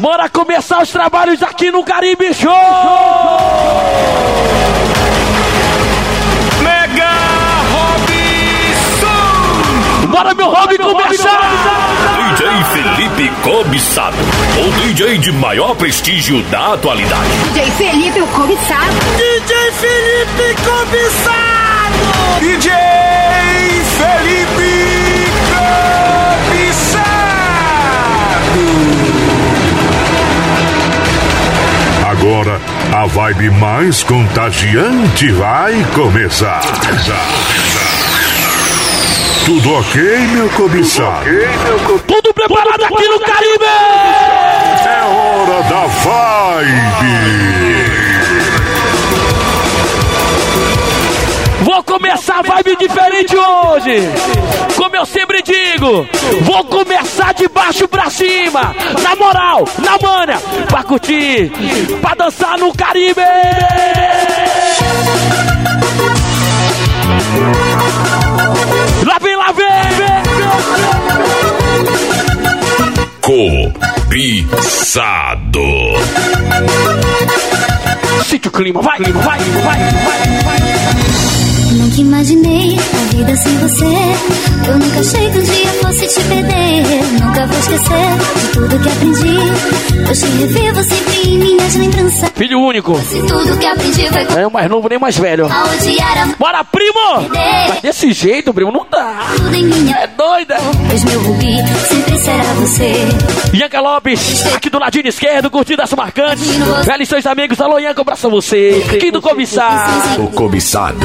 Bora começar os trabalhos aqui no Caribe Show! Mega Robson! Bora, meu hobby, começar! DJ Felipe Cobiçado, o DJ de maior prestígio da atualidade. DJ Felipe, o cobiçado. DJ Felipe Cobiçado! DJ Felipe Agora a vibe mais contagiante vai começar. Tudo ok, meu cobiçado? Tudo preparado aqui no Caribe! É hora da vibe! Começar a vibe diferente hoje. Como eu sempre digo, vou começar de baixo pra cima. Na moral, na manha, pra curtir, pra dançar no Caribe. Lá vem, lá vem. Cobiçado. Sente o clima, vai, vai, vai, vai, vai. Nunca imaginei a vida sem você. Eu nunca achei que um dia fosse te perder. Nunca vou esquecer de tudo que aprendi. Eu te revivo sempre em minhas lembranças. Filho único. Se tudo que aprendi foi com É o mais novo nem mais velho. a Bora, primo! Mas desse jeito, primo, não dá. tudo em minha. É doida. Pois meu rubi sempre será você. Ianca Lopes, aqui do ladinho esquerdo, curtindo as marcantes. Velhos seus amigos, alô Ianca, abraço a você. Aqui do cobiçar. O Cobiçado.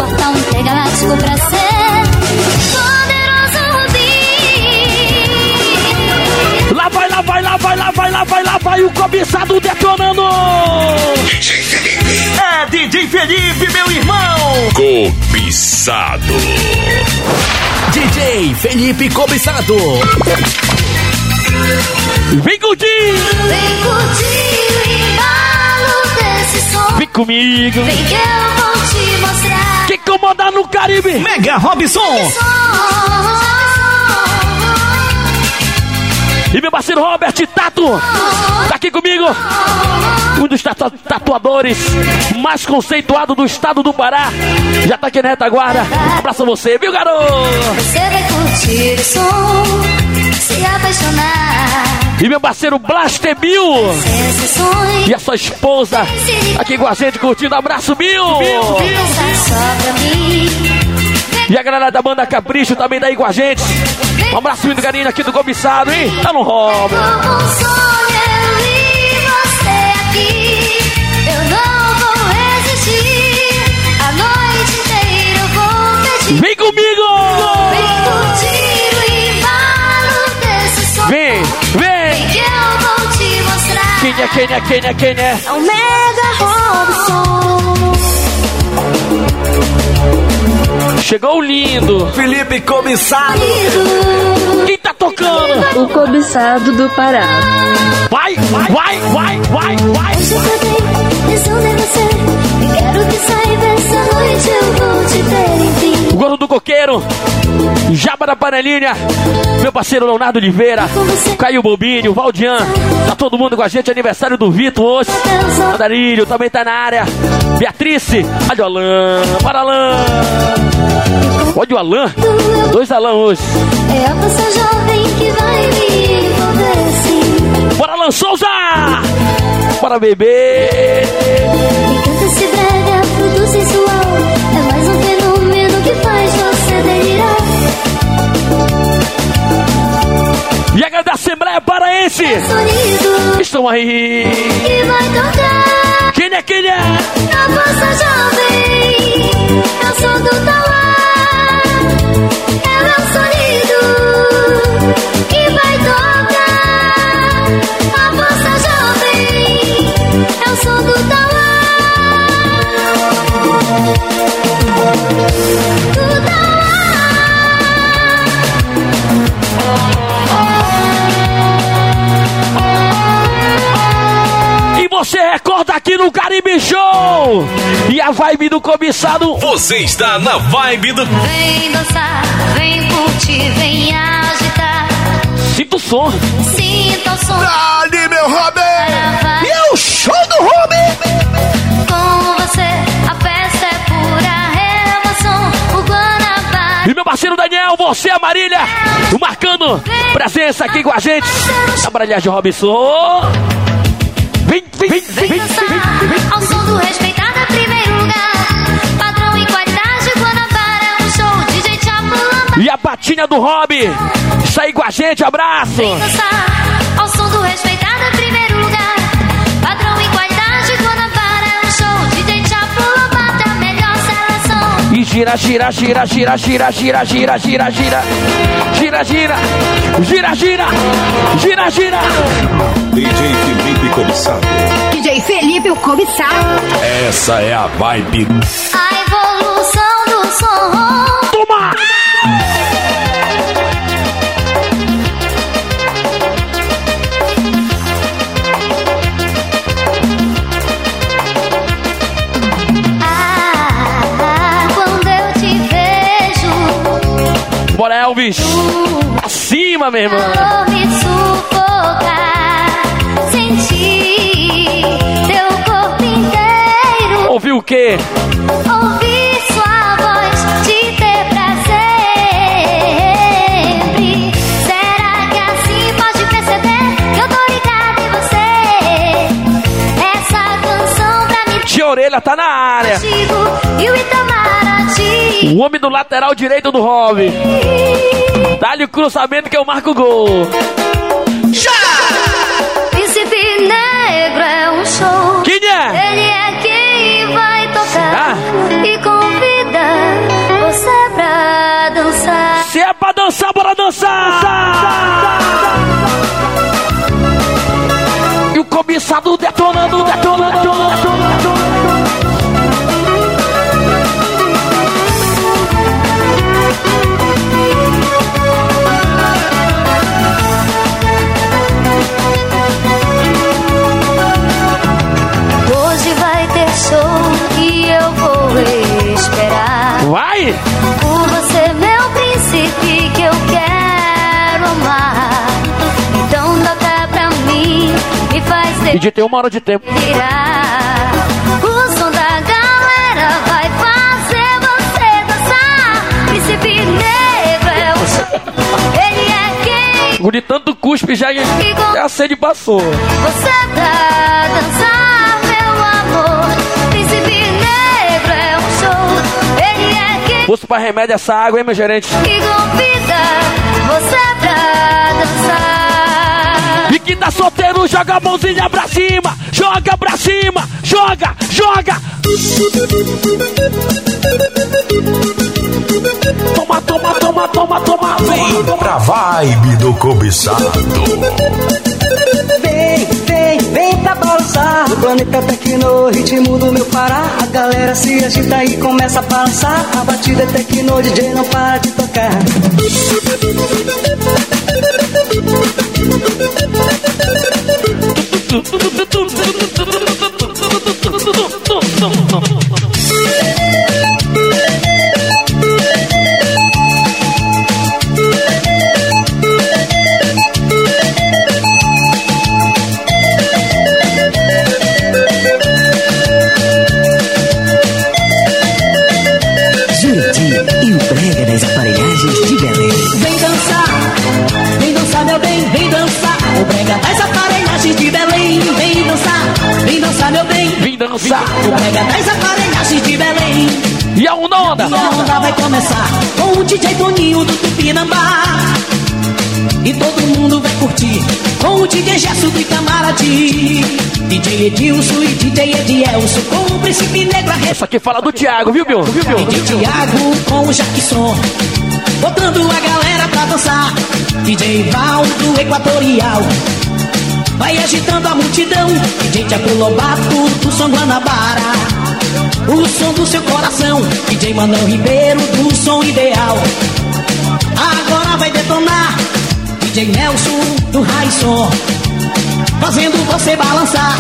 Portal intergaláctico pra ser poderoso rubi. Lá vai, lá vai, lá vai, lá vai, lá vai, lá vai o cobiçado detonando. É DJ Felipe, meu irmão. Cobiçado. DJ Felipe Cobiçado. Vem curtir, Vem curtir o embalo desse som. vem comigo. Vem que eu vou. Que comanda no Caribe. Mega Robson. E meu parceiro Robert Tato, tá aqui comigo. Um dos tatu- tatuadores mais conceituados do estado do Pará. Já tá aqui na retaguarda. Abraço a você, viu, garoto? Você vai curtir o som, se apaixonar. E meu parceiro Blaster Bill. E a sua esposa aqui com a gente curtindo. Abraço, Bill. E a galera da banda Capricho também daí com a gente. Um abraço muito carinho aqui do cobiçado, hein? Tá no Robert. Como um Quem é, quem é, quem é, quem é? É o Mega Robson. Chegou o lindo. Felipe Cobiçado. Quem tá tocando? O cobiçado do Pará. Vai, vai, vai, vai, vai, vai. Hoje eu acordei pensando em você. E quero que saiba essa noite eu vou te ter, enfim. O gordo do coqueiro. Jaba da panelinha. Meu parceiro Leonardo Oliveira. Caio Bobinho, Valdian. Tá todo mundo com a gente. Aniversário do Vitor hoje. Andarilho também tá na área. Beatrice. Olha o Alain. Para Alain. Olha o Alain. Dois Alain hoje. É a moça jovem que vai me envolver, sim. Bora, Alan Souza! Bora, bebê! A galera da Assembleia Paraense! Sonido Estão aí! que vai tocar. Quem é, quem é? A moça jovem. É o som do Tauá. É meu sonido que vai tocar. você recorda aqui no Caribe Show. E a vibe do cobiçado. Você está na vibe do. Vem dançar, vem curtir, vem agitar. Sinta o som. Sinta o som. Dali, meu Robin! E o show do Robin! Com você, a festa é pura remoção. O Guanabara. E meu parceiro Daniel, você, a Marília. Marcando presença aqui com a gente. Abralhagem Robinson. Vem, vem, vem, vem, vem, vem. Ao som do respeitado em primeiro lugar. Padrão e qualidade, Guanabara é um show. DJ Chapulamba. E a patinha do Rob. Aí com a gente, abraço. Vem dançar. Ao som do respeitado em primeiro lugar. Gira, gira, gira, gira, gira, gira, gira, gira, gira. Gira, gira. Gira, gira. Gira, gira. DJ Felipe Cobiçado. DJ Felipe, o cobiçado. Essa é a vibe. A evolução do som. Toma! Elvis. Acima, meu irmão. Me sufocar, sentir teu corpo inteiro, Ouviu o quê? ouvir sua voz, te ter pra sempre. Será que assim pode perceber que eu tô ligada em você? Essa canção pra mim Tia Orelha tá na área. contigo e o. O homem do lateral direito do Rob. Dá-lhe o cruzamento que eu marco o gol. Príncipe Negro é um show. Quem é? Ele é quem vai tocar Ah. e convida você pra dançar. Se é pra dançar, bora dançar! E o cobiçado detonando, detonando, detonando, detonando. E de ter uma hora de tempo. O som da galera vai fazer você dançar. Príncipe Negro é o show. Ele é quem O de tanto cuspe já, já a sede passou. Você pra dançar, meu amor. Príncipe Negro é um show. Ele é quem Fosse pra remédio essa água, hein, meu gerente? que convida você pra dançar. Que tá solteiro, joga a mãozinha pra cima! Joga pra cima! Joga! Joga! Toma, toma, toma, toma, toma! Vem pra vibe do cobiçado. Vem, vem, pra balançar O planeta Tecno, ritmo do meu Pará A galera se agita e começa a balançar. A batida é Tecno, DJ não para de tocar meu aparelhagens de Belém E a onda, onda! E a onda vai começar com o DJ Toninho do Tupinambá. E todo mundo vai curtir com o DJ Gesso do Itamaraty. DJ Edilson e DJ Edielson com o Príncipe Negro a Isso aqui fala do Thiago, viu, Bill? Viu, Bill? DJ Thiago com o Jackson. Botando a galera pra dançar. DJ Val do Equatorial. Vai agitando a multidão. DJ Tiago Lobato do Som Guanabara. O som do seu coração. DJ Manão Ribeiro do Som Ideal. Agora vai detonar. DJ Nelson do Raisson. Fazendo você balançar.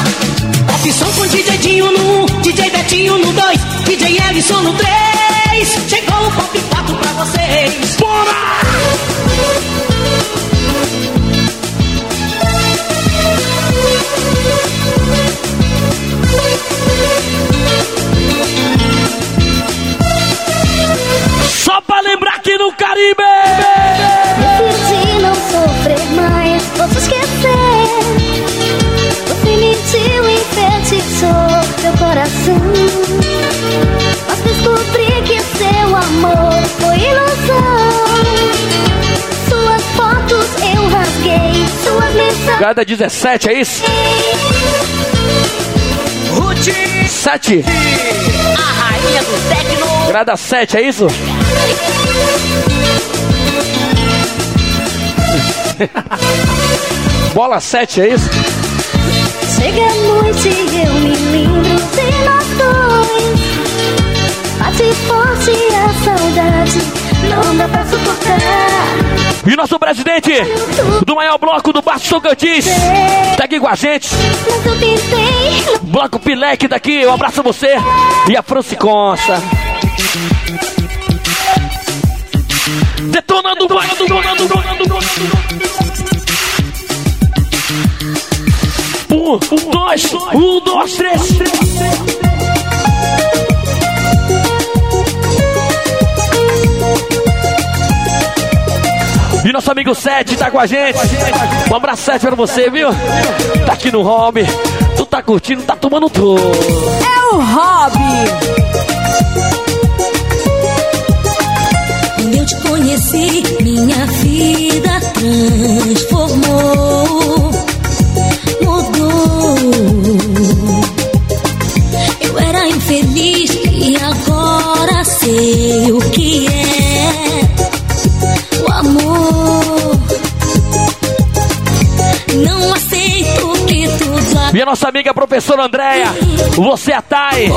Som com DJ Dinho no 1, DJ Betinho no 2, DJ Ellison no 3. Chegou o Pop 4 pra vocês. Só Grada 17, é isso? Ruth, 7. a rainha do tecno. Grada 7, é isso? Bola 7, é isso? Chega a noite e eu me lembro de nós dois. Bate forte a saudade, não dá pra suportar. E nosso presidente do maior bloco do Baixo Tocantins tá aqui com a gente. Eu Bloco Pileque daqui, um abraço a você. E a Franci Costa. Detonando, vai, detonando, detonando. Um, dois, um, dois, três. E nosso amigo Sete tá com a gente. Um abraço, Sete, pra você, viu? Tá aqui no hobby. Tu tá curtindo, tá tomando tudo. É o hobby. Quando eu te conheci, minha vida transformou, mudou. Eu era infeliz e agora sei o que é E a nossa amiga professora Andréia, você é a Thay,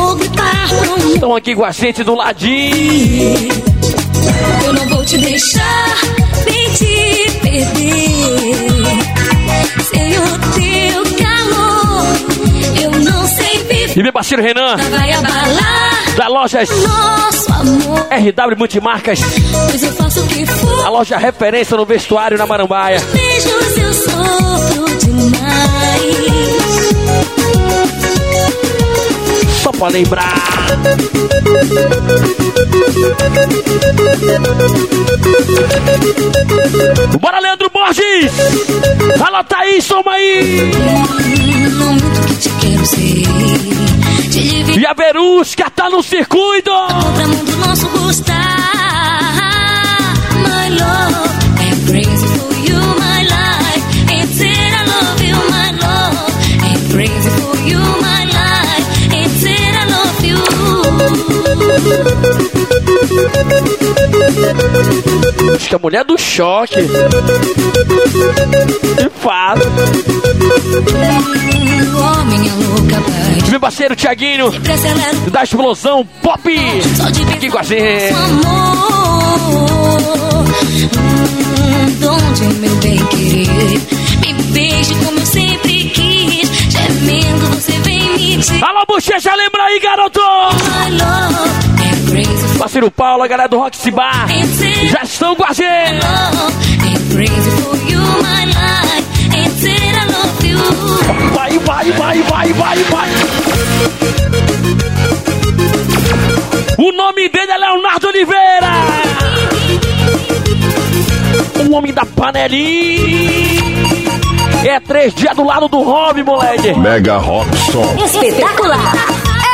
estão aqui com a gente do ladinho. Eu não vou te deixar nem te perder. Sem o teu calor, eu não sei viver. E meu parceiro Renan, Vai abalar da lojas. RW Multimarcas, Pois eu faço o que for. a loja referência no vestuário na Marambaia. Beijos eu sofro Só lembrar. Bora, Leandro Borges! Fala, Thaís, toma aí! Dividir E a Verusca tá no circuito! pra mundo nosso gostar. Acho que a mulher do choque. De fato. Meu parceiro Tiaguinho, da explosão Pop. Aqui com a gente. Donde meu bem querer Me beije como eu sempre quis Gemendo você Alô, bochecha, lembra aí, garoto! É Parceiro Paulo, a galera do Roxy Bar, said já estão com a gente! é Vai, vai, vai, vai, vai, vai! O nome dele é Leonardo Oliveira! O homem da panelinha! É três dias do lado do Rob, moleque! Mega Robson. Espetacular.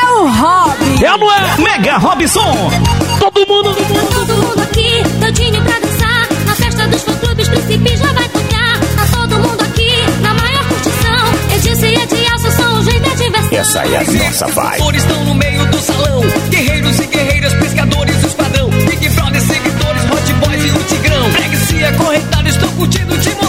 É o hobby. É ou não é? Mega Robson. Todo mundo! Todo mundo aqui, todinho pra dançar. Na festa dos fã-clubes, príncipe já vai tocar. Tá todo mundo aqui, na maior curtição. Edilson e Edielson são o jeito da diversão. Essa é a nossa vibe. Flores estão no meio do salão. Guerreiros e guerreiras, pescadores e esquadrão. Big Brother, seguidores, hot boys e o tigrão. Pregue-se acorrentado, estou curtindo. E vai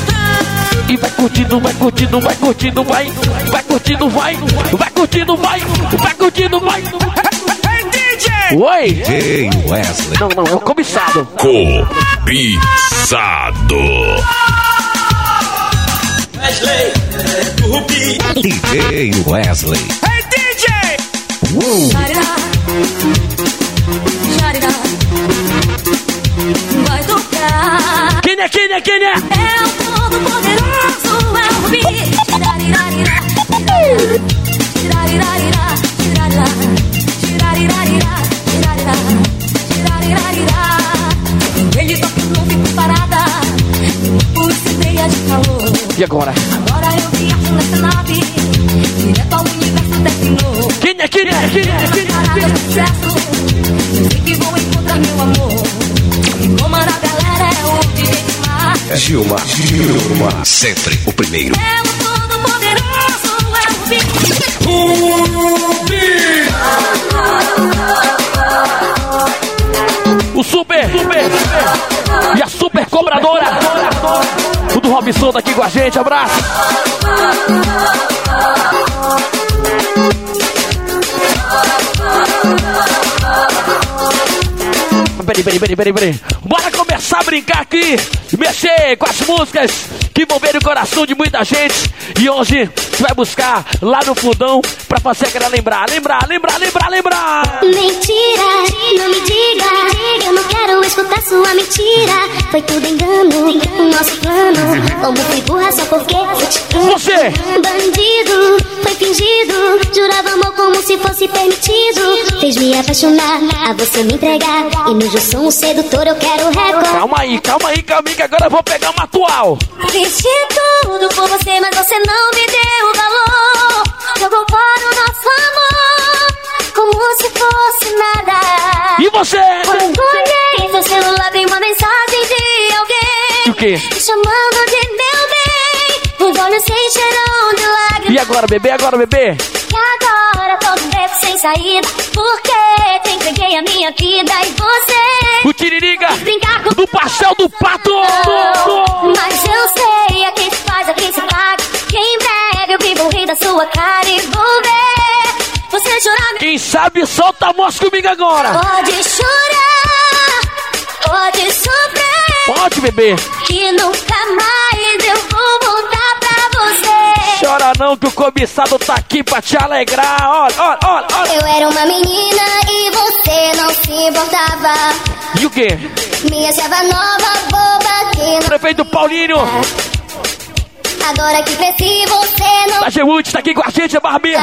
curtindo, vai curtindo, vai curtindo, vai! Vai curtindo, vai! Vai curtindo, vai! Vai curtindo, vai! Hey, DJ! Oi! Ei, Wesley. Não, não, é o cobiçado. Cobiçado. Wesley, Rubi. DJ Wesley. Hey, DJ! Xarirá, vai tocar. É, é, o todo poderoso, é o Rubi. Sempre o primeiro. É o todo poderoso, é O super, super, super. E a super cobradora. O do Robson tá aqui com a gente. Abraço. Peraí, peraí, peraí, peraí, peraí. Bora começar a brincar aqui. Mexer com as músicas que envolveram o coração de muita gente. E hoje gente vai buscar lá no fundão pra fazer aquela lembrar, lembrar, lembrar, lembrar, lembrar. Mentira, não me diga. Eu não quero escutar sua mentira. Foi tudo engano, o nosso plano. Como fui burra só porque eu te amo. Você! Bandido, se fosse permitido. Fez me apaixonar, a você me entregar. E no eu sou um sedutor, eu quero recordar. Calma aí, calma aí, calma aí, que agora eu vou pegar uma atual. Fiz tudo por você, mas você não me deu valor. Jogou fora o nosso amor, como se fosse nada. E você? Quando olhei seu celular, tem uma mensagem de alguém. O quê? Me chamando de meu bem. Os olhos se encheram de lágrimas. E agora, bebê? Agora, bebê? E agora tô no beco sem saída. Porque te entreguei a minha vida e você. O Tiririca Brincar com do pastel do pato. Mas eu sei a quem se faz, a quem se paga. Que em breve eu vi morrer da sua cara e vou ver. Você chorar, Quem sabe solta a voz comigo agora. pode chorar, pode sofrer. Pode, bebê. Que nunca mais Chora não que o cobiçado tá aqui pra te alegrar. Olha, olha, olha, olha. Eu era uma menina e você não se importava. E o quê? Me achava nova, boba que não. Prefeito Paulinho Agora que cresci, você não. Gewood tá aqui com a gente, a Barbie.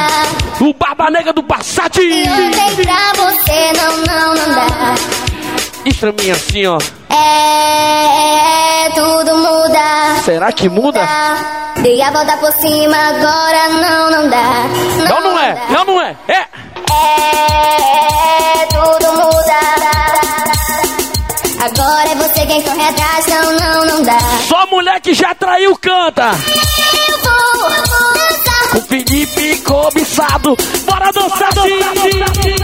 O Barba Negra do Passat. E ontem pra você não, não, não dá. Estraminha assim, ó. É, tudo muda. Será que muda? Dei a volta por cima, agora não, não dá. Não, não é. Não, não é. É. É, tudo muda. Agora é você quem corre atrás, não, não, não dá. Só mulher que já traiu canta. Eu vou dançar. Com Felipe cobiçado. Bora dançar, dançar. Feliz,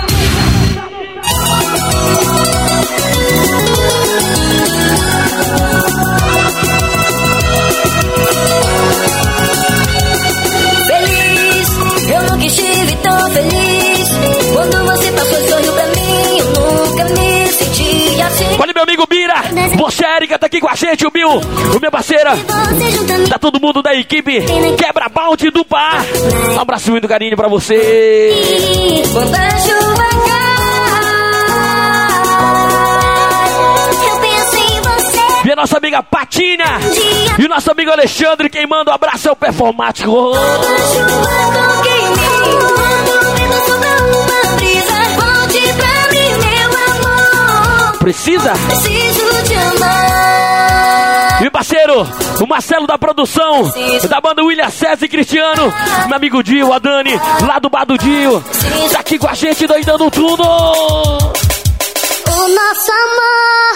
tão feliz. Quando você passou e sorriu pra mim, eu nunca me senti assim. Olha meu amigo Bira. Você, Erika, tá aqui com a gente. O Bill, o meu parceira. Tá todo mundo da equipe Quebra Balde do Par. Um abraço muito carinho pra você. Quando a chuva cai. E a nossa amiga Patina. E o nosso amigo Alexandre. Quem manda um abraço é o performático. Precisa? Preciso te amar. E parceiro, o Marcelo da produção, da banda William César e Cristiano, meu amigo Dio, a Dani, lá do bar do Dio, tá aqui com a gente doidando tudo. O nosso amor,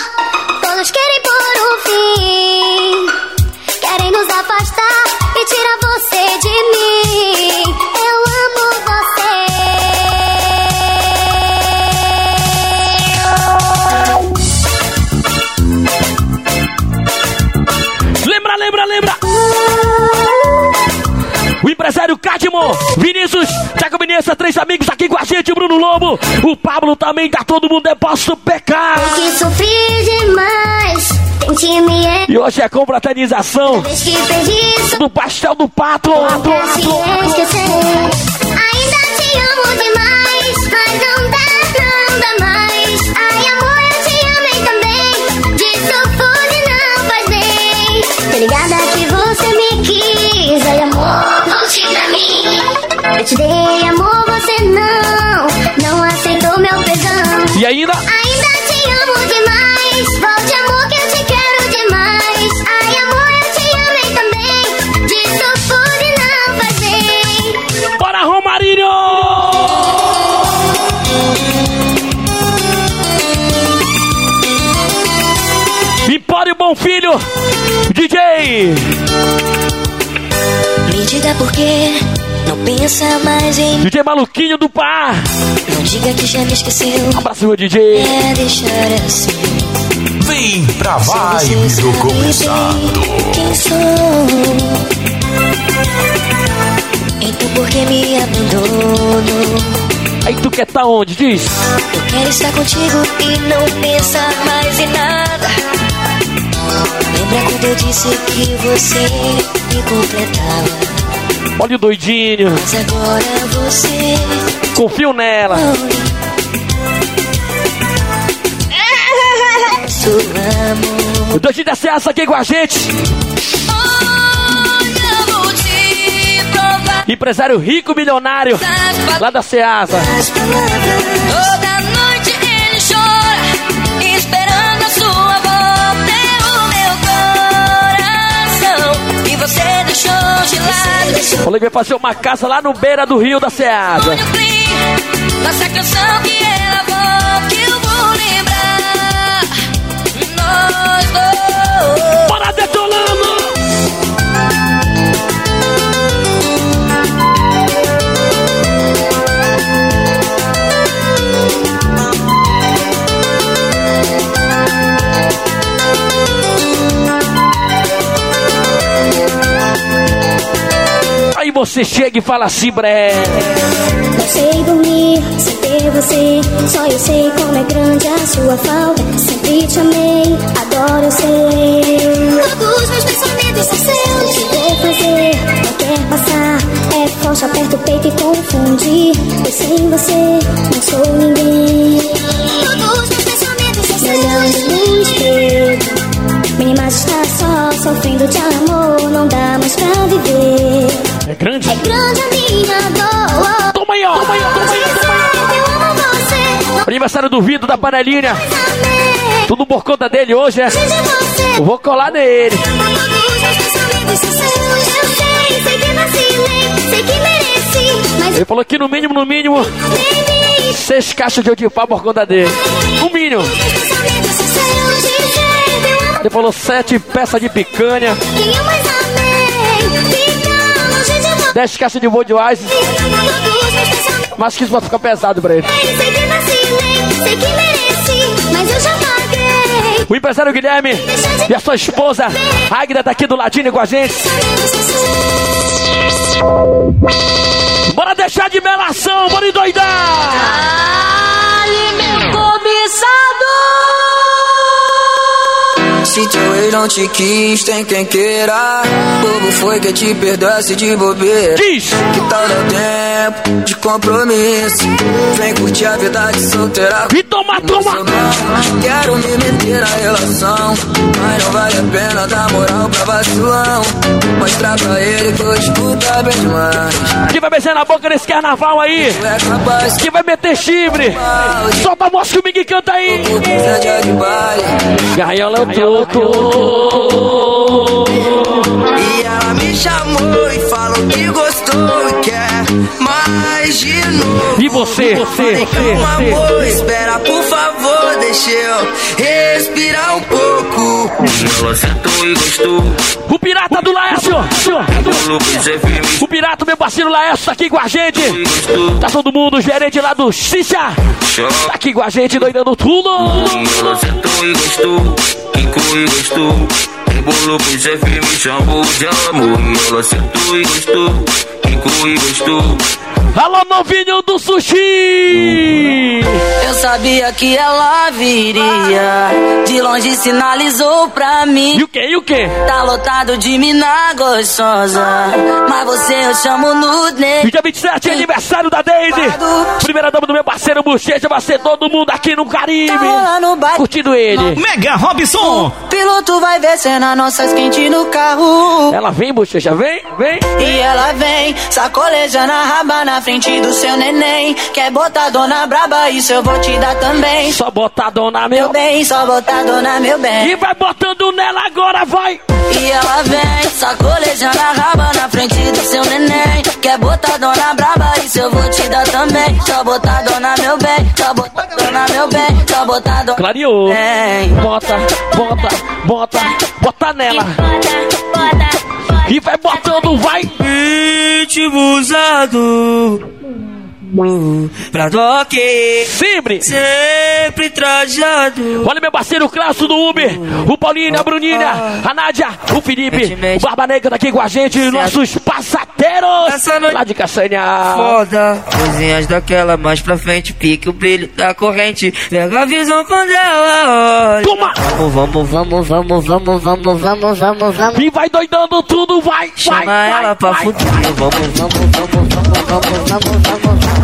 todos querem pôr um fim. Querem nos afastar e tirar você de mim. Lembra, lembra. O empresário Cadmo, Vinícius, Thiago Vinícius, três amigos aqui com a gente, o Bruno Lobo, o Pablo também, tá todo mundo é posso pecar. Que sofri demais, me E hoje é confraternização do pastel do pato. esquecer. Ainda te amo demais, mas ligada que você me quis. Ai, amor, volte pra mim. Eu te dei amor, você não. Não aceitou meu perdão. E ainda, aí. Me diga por quê, não pensa mais em mim. DJ Maluquinho do Par. Não diga que já me esqueceu. Abraço, meu DJ. É deixar assim. Vem pra vibe do bem Quem sou? Então por que me abandonou? Aí tu quer tá onde? Diz. Eu quero estar contigo e não pensar mais em nada. Quando eu disse que você me completava? Olha o doidinho. Mas agora você Confio nela. O doidinho da Ceasa aqui com a gente. Empresário rico, milionário. Lá da Ceasa. as palavras deixou de lado que vai fazer uma casa lá no beira do rio da clima Nossa canção que você chega e fala assim, breve. Não sei dormir sem ter você. Só eu sei como é grande a sua falta. Sempre te amei, agora eu sei. Todos meus pensamentos são seus. O que vou fazer? Não quer passar. É forte, aperta o peito e confunde. Pois sem você não sou ninguém. Todos meus pensamentos são seus. Olhando no espelho. Minha imagem está só, sofrendo de amor. Não dá mais pra viver. É grande? É grande a minha dor. Toma aí, ó. Toma aí. Toma aí. Toma aí. Eu amo você, não Aniversário do Vido da panelinha. Tudo por conta dele hoje, é? Você, Eu vou colar nele. Ele falou que no mínimo, no mínimo, seis caixas de odipá por conta dele. No mínimo. Ele falou sete peças de picanha, quem eu mais amei. Fica longe de você. dez caixas de Budweiser. Mas que isso vai ficar pesado pra ele. paguei. O empresário Guilherme e a sua esposa, Águida, tá aqui do ladinho com a gente. Bora deixar de melação, bora endoidar! Se teu ex não te quis, tem quem queira. Bobo foi que te perdoasse de bobeira. Diz! Que tal dar tempo de compromisso? Vem curtir a vida de solteira. E toma, toma! Quero me meter na relação, mas não vale a pena dar moral pra vacilão. Mostrar pra ele que eu escuta bem demais. Quem vai beijar na boca nesse carnaval aí? É capaz Quem vai meter chifre? Solta a voz que o Miguel canta aí! de precisa de de tô. E ela me chamou e falou que gostou e quer mais de novo. E você? Você? Calma, Você? amor, espera, por favor, deixa eu respirar um pouco. Ela sentou e gostou. O pirata do Laércio! O pirata, meu parceiro Laércio, tá aqui com a gente! Tá todo mundo, gerente lá do Xixa! Tá aqui com a gente, doidando tudo! Ela sentou e gostou. Quicou e gostou. Embolou pro chefe, me chamou de amor. E ela sentou e gostou. Quicou e gostou. Alô, novinho do sushi! Eu sabia que ela viria, de longe sinalizou pra mim. E o que, e o que? Tá lotado de mina gostosa, mas você eu chamo no E negro. dia 27 é aniversário da Deide! Primeira dama do meu parceiro Bochecha, vai ser todo mundo aqui no Caribe! Tá. Curtindo ele! Mega Robson. Piloto vai descendo a nossas quentes no carro. Ela vem, Bochecha, vem, vem! E ela vem, sacolejando a raba na frente do seu neném. Quer botar dona braba, isso eu vou te dar também. Só botar dona Meu meu. bem, só botar dona meu bem. E vai botando nela agora, vai! E ela vem, sacolejando a raba na frente do seu neném. Quer botar dona braba, isso eu vou te dar também. Só botadona, meu bem. Só botadona, meu bem. Só botadona. Clareou. Bota, bota, bota, bota nela. E vai botando, vai. Usado pra toque. Sempre. Sempre trajado. Olha meu parceiro Clássico do Uber. O Paulinho, a Bruninha, a Nádia, o Felipe, o Barba Negra tá aqui com a gente. Nossos passateiros lá de Caçanha. Foda. Coisinhas daquela mais pra frente. Pique o brilho da corrente. Pega a visão quando ela olha. Toma! Vamos, vamos, vamos, vamos, vamos, vamos, vamos, vamos, vamos. E vai doidando tudo, vai, Chama vai, ela vai, pra vai, fuder. vai. Vamos, vamos, vamos, vamos, vamos, vamos, vamos, vamos.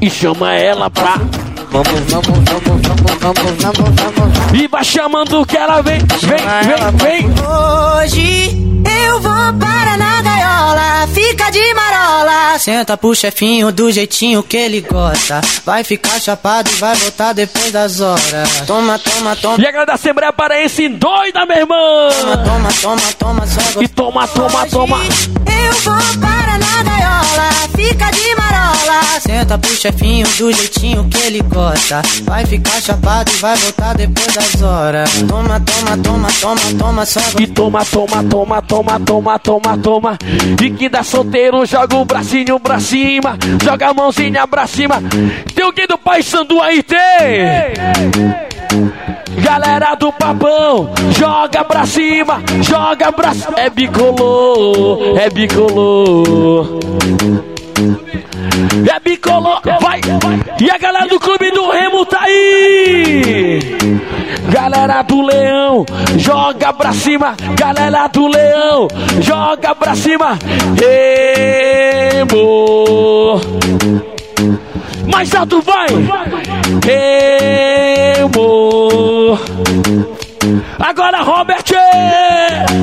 E chama ela pra. Vamos, vamos, vamos, vamos, vamos, vamos, vamos. E vai chamando que ela vem, vem, vem, vem. Hoje eu vou para na gaiola, fica de marola. Senta pro chefinho do jeitinho que ele gosta. Vai ficar chapado e vai voltar depois das horas. Toma, toma, toma. E a galera da Assembleia Paraense doida, meu irmão. Toma, toma, toma, toma, só E toma, toma, toma. Eu vou para na gaiola, fica de marola. Senta pro chefinho do jeitinho que ele gosta. Vai ficar chapado e vai voltar depois das horas. Toma, toma, toma, toma, toma, só E toma, toma, toma, toma, toma, toma, toma. E que dá solteiro, joga o bracinho pra cima. Joga a mãozinha pra cima. Tem alguém do Pai Sandu aí, tem? Galera do papão, joga pra cima, joga pra cima. É bicolor, é bicolor. É bicolor, vai! E a galera do Clube do Remo tá aí! Galera do Leão, joga pra cima! Galera do Leão, joga pra cima! Remo! Mais alto vai! Remo! Agora, Robert!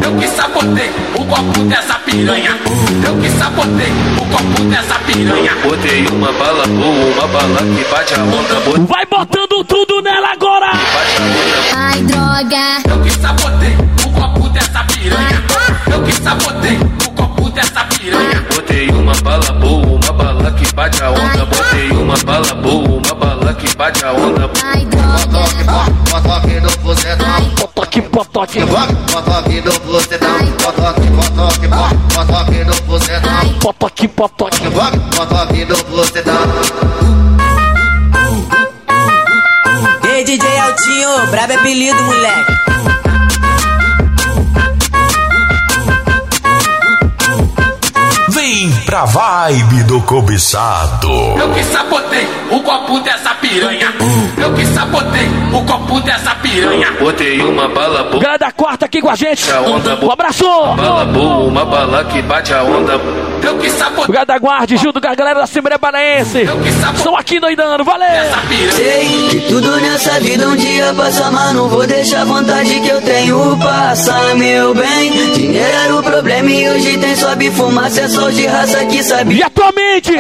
Eu que sabotei o copo dessa piranha. Eu que sabotei o copo dessa piranha. Botei uma bala boa, uma bala que bate a onda. Botei Vai botando tudo nela agora! Ai, droga. Eu que sabotei o copo dessa piranha. Eu que sabotei o copo dessa piranha. Botei uma bala boa, uma bala que bate a onda. Botei uma bala boa, uma bala que bate a onda. Droga. Potoque no bucetão, Potoque, potoque, potoque no bucetão, potoque, potoque, potoque no bucetão, potoque, potoque. potoque no bucetão. Ei, DJ Altinho, brabo é apelido, moleque. Pra vibe do cobiçado. Eu que sabotei o copo dessa piranha. Eu que sabotei o copo dessa piranha. Botei uma bala boa, Galera da quarta aqui com a gente. a onda Um abraço! Uma bala boa, uma bala que bate a onda. Eu que sabotei O galera da guarda, junto com a galera da Assembleia Paraense. Estão aqui doidando, valeu! Sei que tudo nessa vida um dia passa, mas não vou deixar a vontade que eu tenho passar, meu bem. Dinheiro era o problema e hoje tem sobe fumaça, é só de raça que sabe. E atualmente?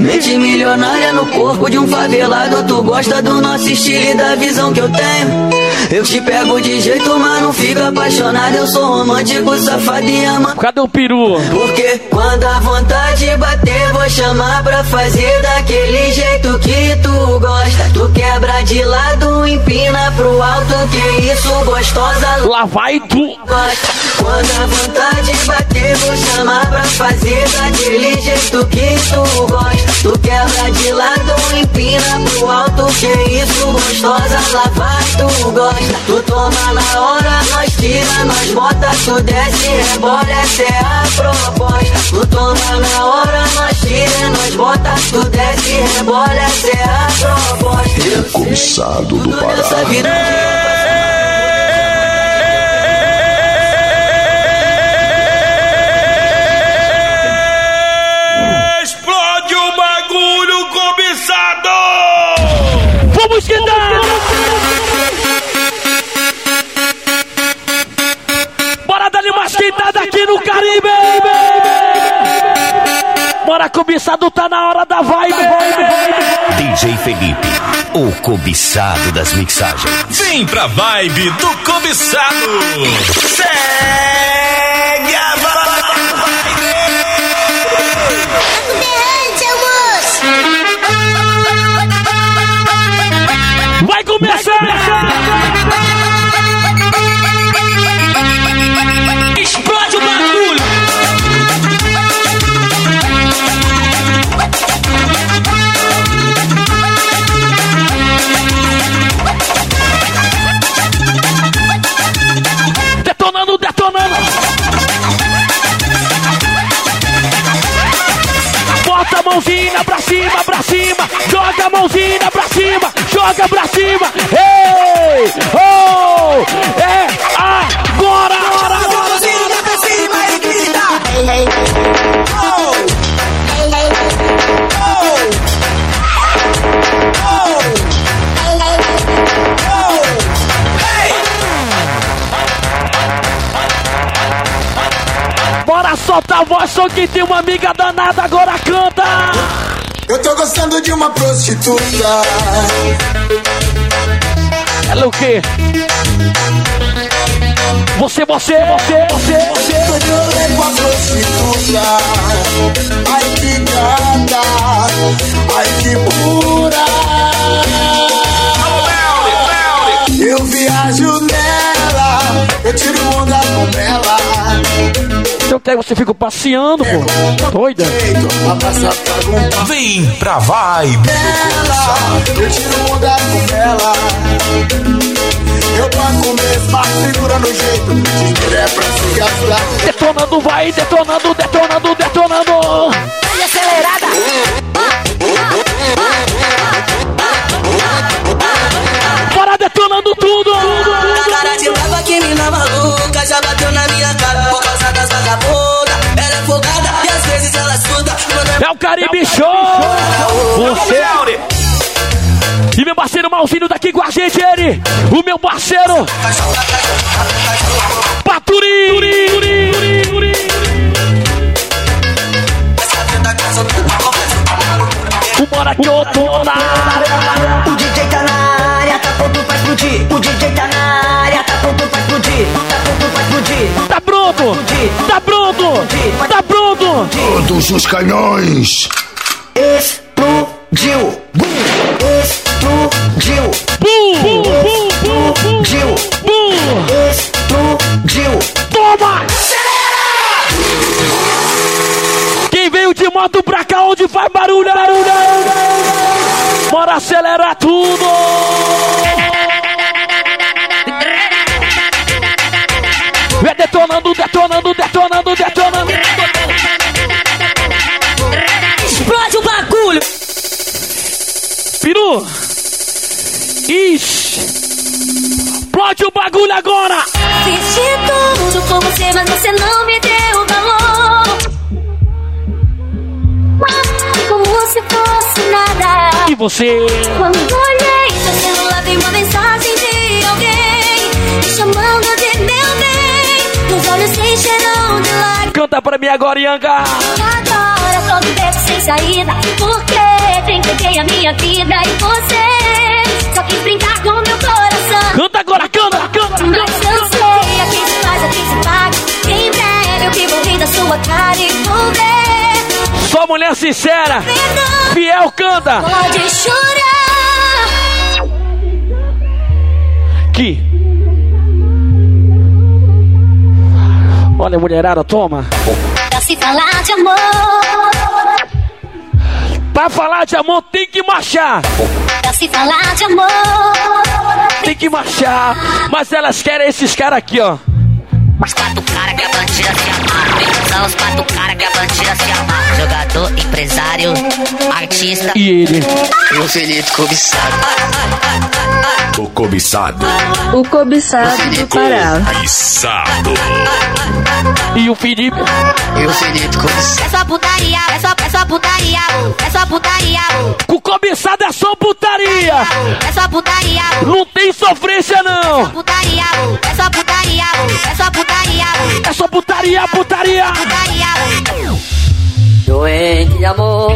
Mente milionária no corpo de um favelado, tu gosta do nosso estilo e da visão que eu tenho. Eu te pego de jeito, mas não fica apaixonado. Eu sou romântico, safado e ama. Cadê o peru? Porque quando a vontade bater, vou chamar pra fazer daquele jeito que tu gosta. Tu quebra de lado, empina pro alto, que isso gostosa. Lá vai tu. gosta. Quando a vontade bater, vou chamar pra fazer daquele jeito que tu gosta. Tu quebra de lado, empina pro alto, que isso gostosa. Lá vai tu gosta. Tu toma na hora, nós tira, nós bota, tu desce, rebola, essa é a proposta. Tu toma na hora, nós tira, nós bota, tu desce, rebola, essa é a proposta. Eu Cobiçado do Pará. agora cobiçado, tá na hora da vibe. DJ Felipe, o cobiçado das mixagens. Vem pra vibe do cobiçado. Segue a vibe. Vai começar! Cima, pra cima. Joga a mãozinha pra cima, joga pra cima. Ei! Oh! É agora! agora, agora. Mãozinha pra cima e grita. Hey, hey. Oh. Oh. Oh. Bora soltar a voz, só quem tem uma amiga danada agora canta. Eu tô gostando de uma prostituta. Ela é o quê? Você, você, você, você, você. Tô de olé com a prostituta. Ai que gata, ai que pura. Eu viajo nela, eu tiro onda com ela. Eu quero você fica passeando, pô. Doida. Vem pra vibe. Ela, eu tiro onda com ela. Eu banco mesmo, segura no jeito. Dinheiro é pra se gastar. Detonando, vai, detonando, detonando, detonando. Vai acelerada. Bora detonando tudo. Que mina maluca já bateu na minha cara por causa das vagabundas. Ela é folgada e às vezes ela escuta. É o Caribe Show. Você. E meu parceiro Malzinho daqui com a gente, ele. O meu parceiro. Paturi. Pronto. Tá pronto. Tá pronto. Todos os canhões. Explodiu. Bum. Explodiu. Bum. Bum. Bum. Bum. Explodiu. Bum. Explodiu. Toma. Quem veio de moto pra cá onde faz barulho, barulho. Bora acelerar tudo. Detonando, detonando, detonando. Explode o bagulho. Peru. Explode o bagulho agora. Fiz tudo por você, mas você não me deu valor. Como se fosse nada. E você? Quando olhei seu celular, vi uma mensagem de alguém me chamando de Canta pra mim agora, Yanga. Agora no beco sem saída. Porque entreguei a minha vida e você só quis brincar com meu coração. Canta agora, canta, canta. Mas eu sei, a quem se faz, a quem se paga. Em breve eu que vou rir da sua cara e vou ver. Só mulher sincera. Fiel canta. Pode chorar. Que? Olha, mulherada, toma. Pra se falar de amor. Pra falar de amor tem que marchar. Pra se falar de amor. Tem que marchar. Mas elas querem esses caras aqui, ó. Os quatro cara que a bandida se amarra. São os quatro cara que a bandida se amarra. Jogador, empresário, artista. E ele? O Felipe cobiçado. O cobiçado. O cobiçado do Pará. Cobiçado. E o Felipe? E o Felipe cobiçado. É só putaria, é só, é só putaria, é só putaria. O cobiçado é só putaria. É só putaria. Não tem sofrência, não. Putaria, é só putaria, é só putaria. É só putaria, putaria. Doente de amor.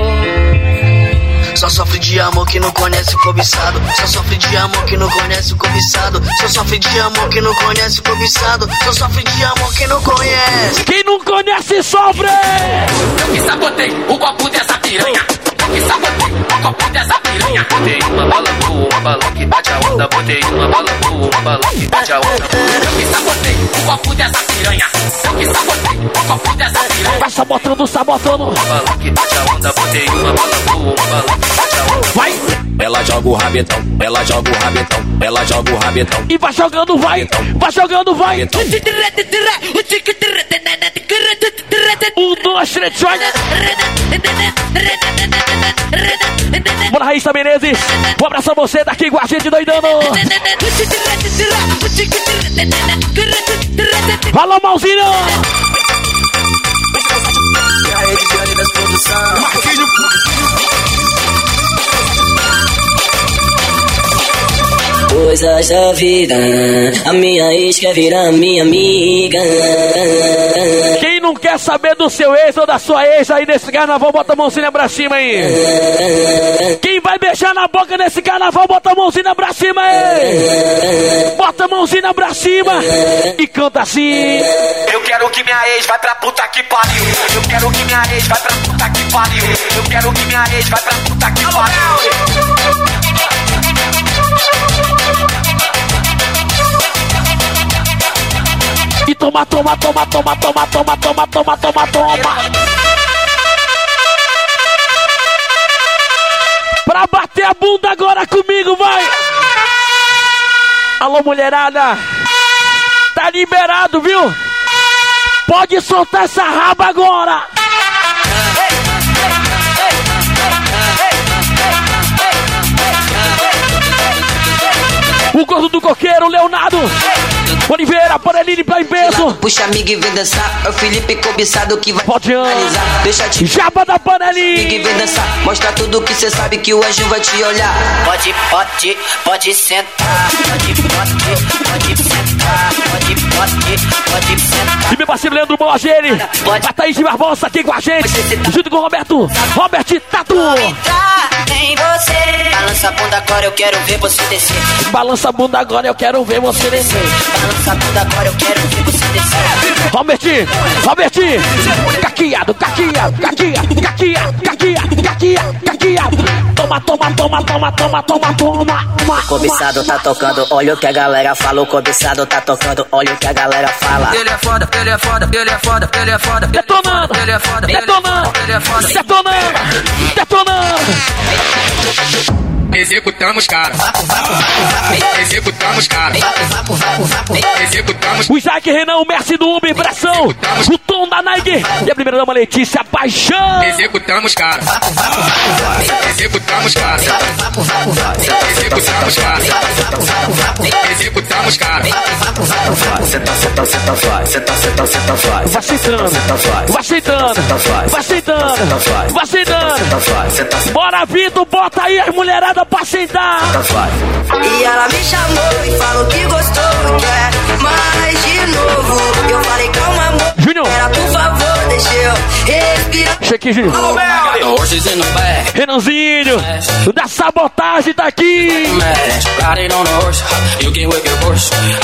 Só sofre de amor que não conhece o cobiçado. Só sofre de amor que não conhece o cobiçado. Só sofre de amor que não conhece o cobiçado. Só sofre de amor que não conhece. Quem não conhece sofre. Eu que sabotei o copo dessa piranha. Que sabotei o copo dessa piranha. Botei uma bala boa, uma bala que bate a onda. Botei uma bala boa, uma bala que bate a onda. Eu que sabotei o copo dessa piranha. Eu que sabotei o copo dessa piranha. Vai sabotando, sabotando. Uma bala que bate a onda. Botei uma bala boa, uma bala que bate a onda. Vai. Ela joga o rabetão, ela joga o rabetão, ela joga o rabetão. E vai jogando, vai, vai jogando, vai. Um, dois, três, joga. Bora, Raíssa Menezes. Um abraço a você daqui com a gente doidando. Fala, Malzinho. Coisas da vida, a minha ex quer virar minha amiga. Quem não quer saber do seu ex ou da sua ex aí nesse carnaval, bota a mãozinha pra cima aí. Quem vai beijar na boca nesse carnaval, bota a mãozinha pra cima aí. Bota a mãozinha pra cima e canta assim. Eu quero que minha ex vai pra puta que pariu. Eu quero que minha ex vai pra puta que pariu. Eu quero que minha ex vai pra puta que pariu. Toma, toma, toma, toma, toma, toma, toma, toma, toma, toma. Pra bater a bunda agora comigo, vai! Alô, mulherada! Tá liberado, viu? Pode soltar essa raba agora! O gordo do coqueiro, Leonardo! Oliveira, Panelini, pra embeço! Puxa amigo e vem dançar, é o Felipe cobiçado que vai Pode finalizar. Deixa te Jaba da amigo e Panelini! vem dançar, mostra tudo que cê sabe que o anjo vai te olhar. Pode, pode, pode sentar. Pode, pode, pode sentar. Pode, pode, pode sentar. E meu parceiro Leandro Bolagene! Vai Thaís de Barbosa aqui com a gente! Junto com o Roberto! Robert Tatu! Em você. Balança a bunda agora, eu quero ver você descer. Balança a bunda agora, eu quero ver você descer! Balança a bunda agora, eu quero ver você descer. Robert! Robert! Caqueado, caqueado, caqueado, caqueado, caqueado, caqueado, caqueado! Toma, toma, toma, toma, toma, toma, toma! toma. Cobiçado tá tocando, olha o que a galera fala. O cobiçado tá tocando, olha o que a galera fala. Ele é foda, ele é foda, ele é foda, ele é foda. Detonando! Ele é foda, Detonando! ele é foda. Detonando! Detonando! Executamos, cara. Executamos, cara. Executamos. O Isaac Renan, o Messi do Uber, pressão! O Tom da Nike! E a primeira dama Letícia, paixão! Executamos, cara. Executamos, cara. Executamos, cara. Executamos, cara. Senta, senta, senta, vai. Senta, senta, senta, vai. Vai sentando, vai sentando. Bora, Vitor, bota aí as mulheradas pra sentar. E ela me chamou e falou que gostou quer mais de novo. Eu falei, calma, amor. Júnior. Era, por favor, Cheque, respira. Chequinho. Renanzinho, da sabotagem tá aqui.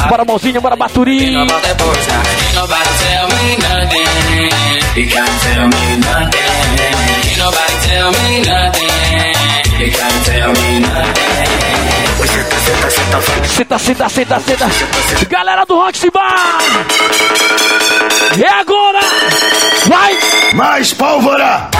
Bora, mãozinha, bora, Baturi. You can't tell me nothing. Can't tell me nothing. Senta, senta, senta, senta. Galera do Rock Bar. É agora. Vai. Mais pólvora!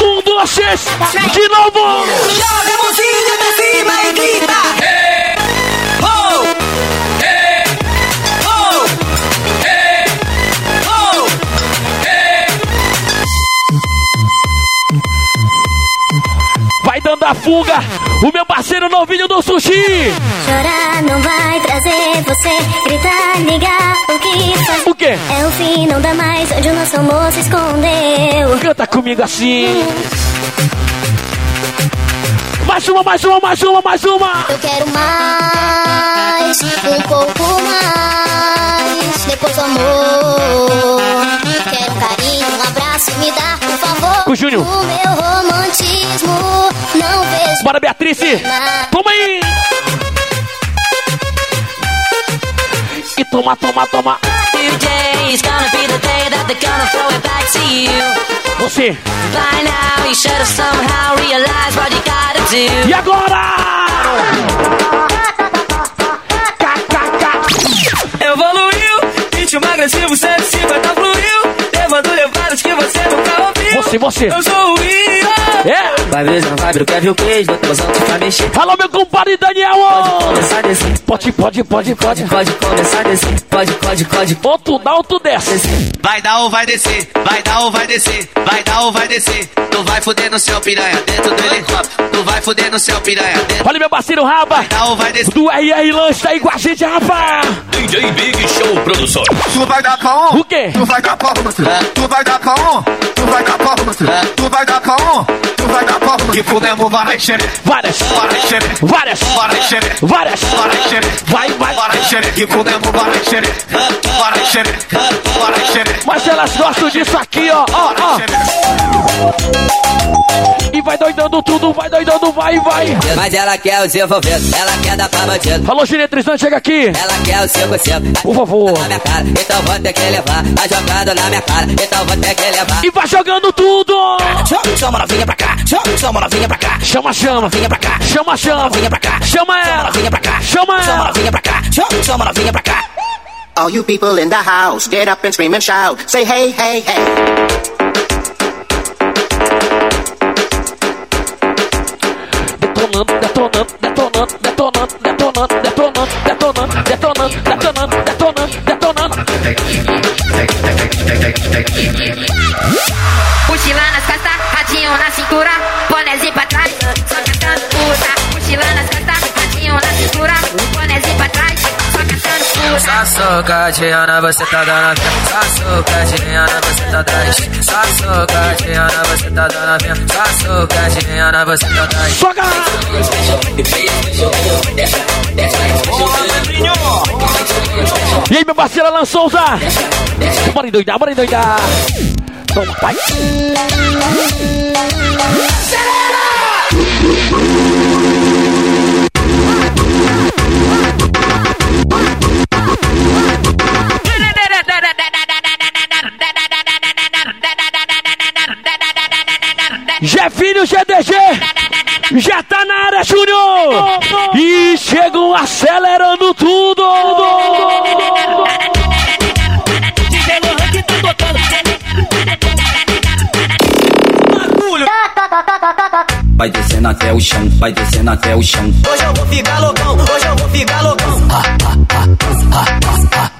Um, dois, três. De novo. Vai dando a fuga. O meu parceiro novinho do sushi. Chorar não vai trazer você. Gritar, ligar, o que faz? O quê? É o fim, não dá mais onde o nosso amor se escondeu. Canta comigo assim. Mais uma, mais uma, mais uma, mais uma. Eu quero mais, um pouco mais. Depois do amor. Quero um carinho, um abraço, me dá, por favor. O Júnior. O meu romantismo abraço para a Beatriz. Toma aí! E toma, toma, toma. Você. E agora? Evoluiu, ritmo agressivo, 150 você, você. Eu sou o Rio. É. Vai mesmo, vai pro Kevin Cage, vou gozão pra mexer. Alô, meu compadre Daniel. Pode começar a descer. Pode, pode, pode, pode. Pode começar a descer. Pode, pode, pode. Ou tu dá ou tu desce. Vai dar ou vai descer, vai dar ou vai descer, vai dar ou vai descer. Tu vai fuder no céu piranha dentro do helicóptero. Tu vai fuder no céu piranha dentro. Olha meu parceiro Raba. Vai dar ou vai descer. Do RR Lanche tá aí com a gente, rapaz. DJ Big Show Produções. Tu vai dar pra um? O quê? Tu vai dar pra um? Tu vai dar pra um? Tu vai dar pra um? Tu vai dar pra um? Tu vai dar pra um? Que fudemos. Várias. Vai xere. Várias. Vai xere. Várias. Vai. Vai, xere. Que fudemos. Vai xere. Vai xere. Mas elas gostam disso aqui, ó, ó, ó. E vai doidando tudo, vai doidando, vai, vai. Mas ela quer os envolvidos, ela quer dar pra bandido. Falou, Ginetrizante, chega aqui. Ela quer o 5 Por favor. Na minha cara, então vou ter que levar. Tá jogando na minha cara, então vou ter que levar. E vai jogando tudo. Chama, chama novinha pra cá, chama, chama novinha pra cá. Chama, chama. Novinha pra cá, Chama, chama. novinha pra cá. Chama Chama ela. novinha pra cá, Chama chama ela. novinha pra cá. Chama, chama novinha pra cá. All you people in the house, get up and scream and shout. Say hey, hey, hey. Detonando, detonando, detonando, detonando, detonando, detonando, detonando, detonando, detonando, detonando, detonando. Saçoca de Ana, você tá dando a minha. Saçoca de Ana, você tá atrás. Saçoca de Ana, você tá dando a minha. Saçoca de Ana, você tá atrás. Soca! E aí, meu parceiro Alan Souza? Bora endoidar, bora endoidar. Toma, pai. Acelera! Já tá na área, Júnior! E chegam acelerando tudo! Vai descendo até o chão, vai descendo até o chão. Hoje eu vou ficar loucão, hoje eu vou ficar loucão. Chama,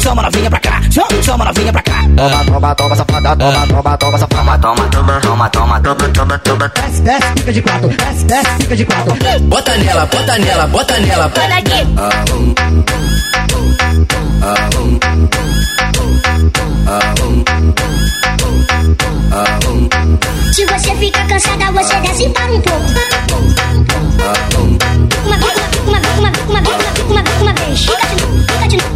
chama novinha pra cá, chama, chama novinha pra cá. Toma, toma, toma, safada, toma, toma, toma, safada. Toma, toma, toma, toma, toma, toma, toma. Desce, desce, fica de quatro. Desce, desce, fica de quatro. Bota nela, bota nela, bota nela. Olha aqui. Se você fica cansada, você desce para um pouco. Uma vez, uma vez, uma vez, uma vez, uma vez, uma vez. Fica de novo, fica de novo,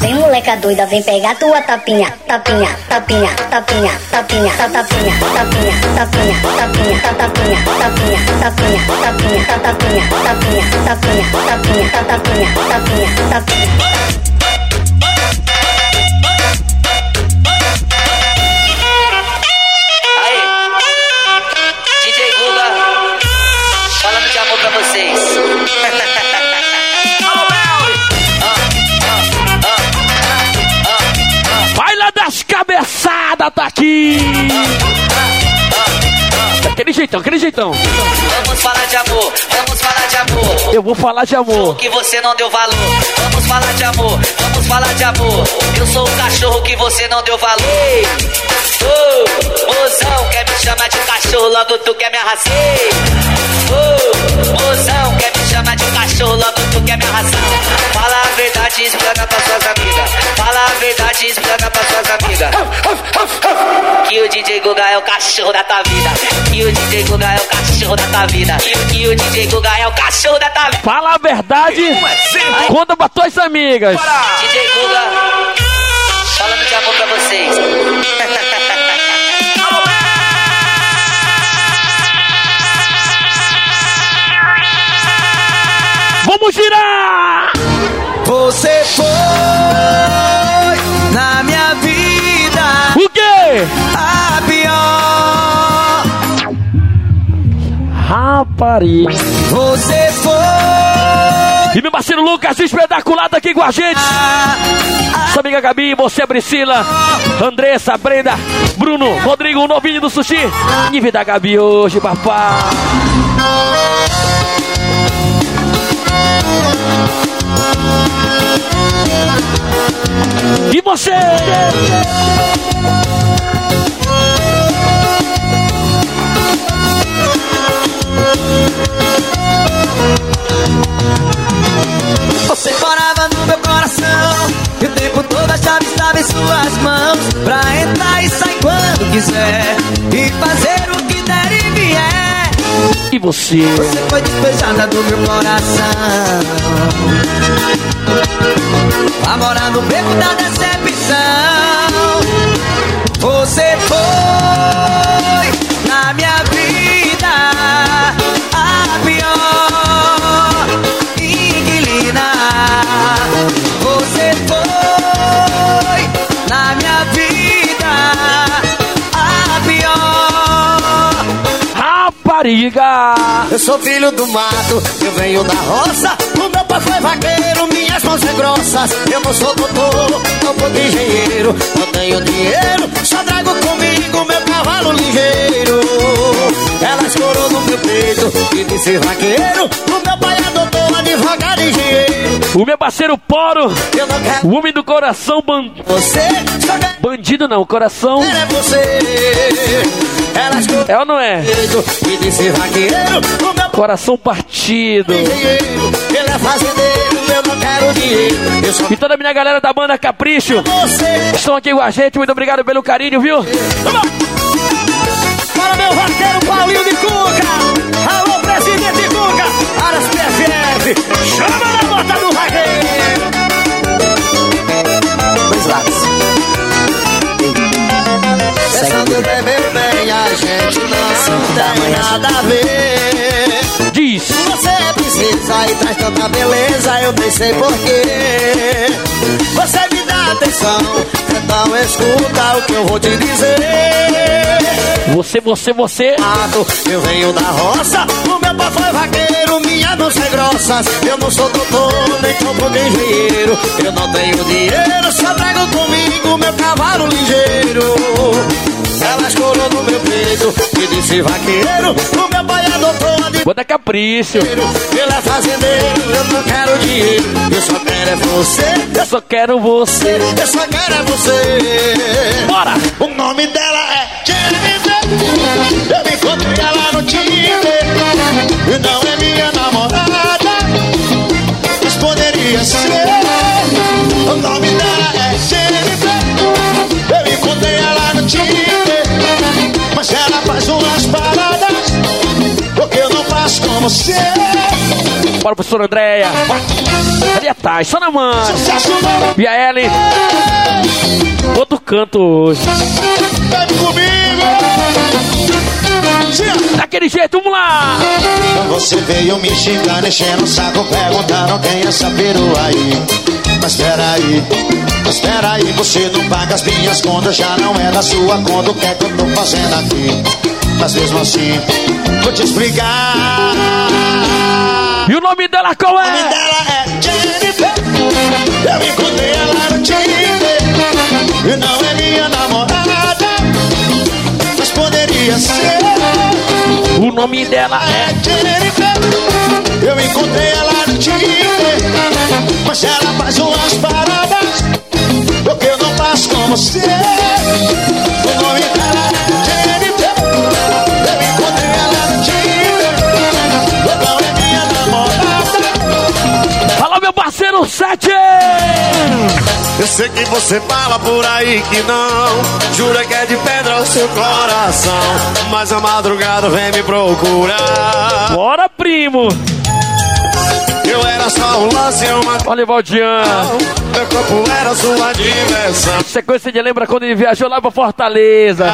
Vem moleca doida, vem pegar tua tapinha, tapinha, tapinha, tapinha, tapinha, ta tapinha, tapinha, tapinha, tapinha, ta tapinha, tapinha, tapinha, tapinha, ta tapinha, tapinha, tapinha, tapinha, ta tapinha, tapinha, tapinha. Das cabeçadas, tá aqui! Aquele jeitão, aquele jeitão. Vamos falar de amor, vamos falar de amor. Eu vou falar de amor. Que você não deu valor. Vamos falar de amor, vamos falar de amor. Eu sou o cachorro que você não deu valor. Ô, mozão, quer me chamar de cachorro, logo tu quer me arrasar. Ô, mozão, quer me chamar de cachorro, logo tu quer me arrasar. Fala a verdade, explica pra suas amigas. Fala a verdade, explica pra suas amigas. Que o DJ Guga é o cachorro da tua vida. Que o DJ Guga é o cachorro da tua vida. Que o DJ Guga é o cachorro da tua vida. Fala a verdade. Conta pra tuas amigas. DJ Guga, falando de amor pra vocês. Vamos girar! Você foi na minha vida O quê? a pior. Rapariga. Você foi E meu parceiro Lucas, espetaculado aqui com a gente. Sua amiga Gabi, você, Priscila, Andressa, Brenda, Bruno, Rodrigo, o novinho do sushi. Nível da Gabi hoje, papai. E você? Você morava no meu coração E o tempo todo a chave estava em suas mãos Pra entrar e sair quando quiser E fazer o que der e vier E você? Você foi despejada do meu coração Vai morar no beco da decepção Você foi Rapariga! Eu sou filho do mato, eu venho da roça. O meu pai foi vaqueiro, minhas mãos são grossas. Eu não sou doutor, não sou engenheiro. Não tenho dinheiro, só trago comigo meu cavalo ligeiro. Ela escorou no meu peito e disse vaqueiro. O meu pai é doutor, advogado engenheiro. O meu parceiro Poro, o homem do coração ban... você, só quero bandido não, coração. é você. Ela escorou É ou não é? no peito e disse vaqueiro. O meu Coração partido. ele é fazendeiro, eu não quero dinheiro. Só E toda a minha galera da banda Capricho estão aqui com a gente. Muito obrigado pelo carinho, viu? Para meu vaqueiro Paulinho de Cuca. Alô, presidente Cuca. Aras PFF. Chama na bota do vaqueiro. Dois lados. Pensando beber bem, a gente não tem nada a ver. Diz. Você precisa e traz tanta beleza, eu nem sei porquê. Você me dá atenção, então escuta o que eu vou te dizer. Você, você, você. Eu venho da roça, o meu pai foi vaqueiro, minhas mãos são grossas. Eu não sou doutor, nem campo de engenheiro. Eu não tenho dinheiro, só trago comigo meu cavalo ligeiro. Ela escorou no meu peito e disse vaqueiro, o meu pai é doutor de Banda Capricho. Ele é fazendeiro, eu não quero dinheiro, eu só quero é você. Eu só quero você. Eu só quero é você. Bora! O nome dela é Jennifer. Eu encontrei ela no Tinder. E não é minha namorada. Mas poderia ser. O nome dela você. Bora, professor Andréia. Cadê a Thay? Só na mão. E a Ellen. Outro canto hoje. Vem comigo. Daquele jeito, vamos lá. Você veio me xingando, enchendo o saco, perguntando quem é essa perua aí. Mas peraí, mas peraí, você não paga as minhas contas, já não é da sua conta, o que é que eu tô fazendo aqui? Mas mesmo assim, vou te explicar. E o nome dela qual O nome é? dela é Jennifer. Eu encontrei ela no Tinder. E não é minha namorada, mas poderia ser. O nome dela é. é Jennifer. Eu encontrei ela no Tinder, mas ela faz umas paradas, porque eu não faço como você. O nome dela é Jennifer. Meu parceiro Sete! Eu sei que você fala por aí que não Jura que é de pedra o seu coração Mas a madrugada vem me procurar Bora, primo! Eu era só um lance, uma Olha, Valdian. Meu corpo era sua diversão Sequência de lembra quando ele viajou lá pra Fortaleza.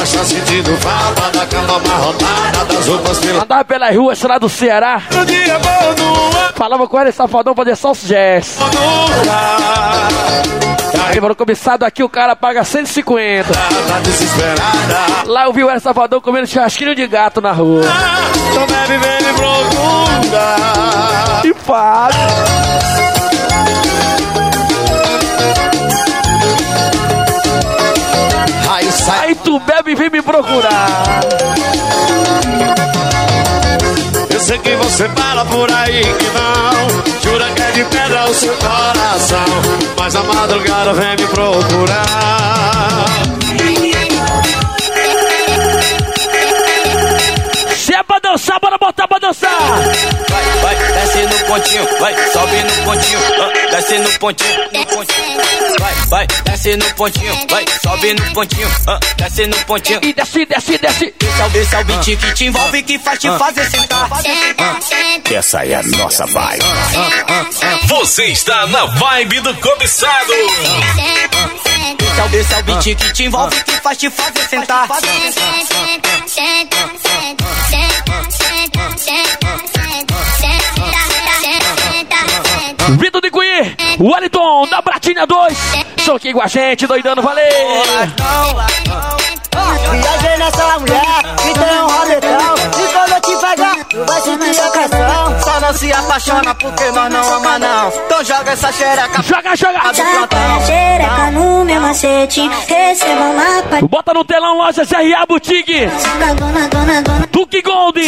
Mas tá sentindo falta da cama amarrotada Das roupas pela Andava pelas ruas lá do Ceará. No dia bom Falava com ele, safadão, fazer só os jazz. Aí, mano, começado aqui, o cara paga 150. Tá desesperada Lá eu vi o El Safadão comendo churrasquinho de gato na rua. Deve ver me procura safado. Aí tu bebe vem me procurar. Eu sei que você fala por aí que não. Jura que é de pedra o seu coração. Mas a madrugada vem me procurar dançar, bora botar pra dançar. Vai, vai, desce no pontinho, vai, sobe no pontinho, ah, desce no pontinho, no pontinho. Vai, vai, desce no pontinho, vai, sobe no pontinho, ah, desce no pontinho. E desce, desce, desce. Esse é o, esse é o beat que te envolve, que faz te fazer sentar. Essa é a nossa vibe. Você está na vibe do cobiçado. Esse é o, beat que te envolve, que faz te fazer sentar. Vitor de Cunha, Wellington da Bratinha 2. Estão aqui com a gente, doidando, valeu. Viajei nessa mulher que tem um rabetão E quando eu te pegar, tu vai sentir a Só não se apaixona porque nós não ama não Então joga essa xereca Joga, joga do plantão Xereca no meu macete, receba uma pa- Bota no telão loja ZRA Boutique. Dona, dona, dona, dona, Duque Gold.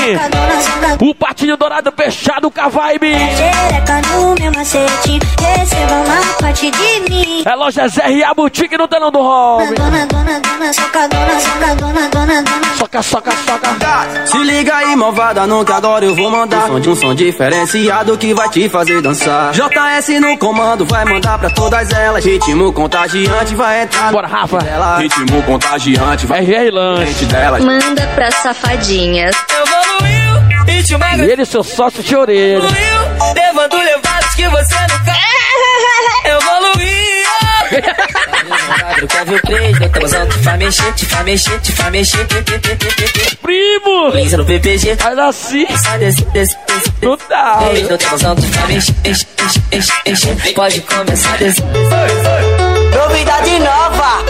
O patinho dourado fechado com a vibe. Xereca no meu macete, receba uma parte de mim. É loja ZRA Boutique no telão do hall. Dona, dona, dona, soca, dona, soca, dona, dona, dona. Soca, soca, soca. Se liga aí, malvada, não que agora eu vou mandar um som de um som diferenciado que vai te fazer dançar. JS no comando, vai mandar pra todas elas. Ritmo contagiante vai entrar. Bora, Rafa. Dela. Ritmo contagiante vai RR Lanche. delas. Manda pra safadinhas. Evoluiu, ritmo E ele, seu sócio de orelha. quero que eu três, eu tava usando famexente, famexente, famexente. Primo! Lisa no PPG. desse desse Não dá. Eu tava usando famexente, pode começar desse. Novidade nova.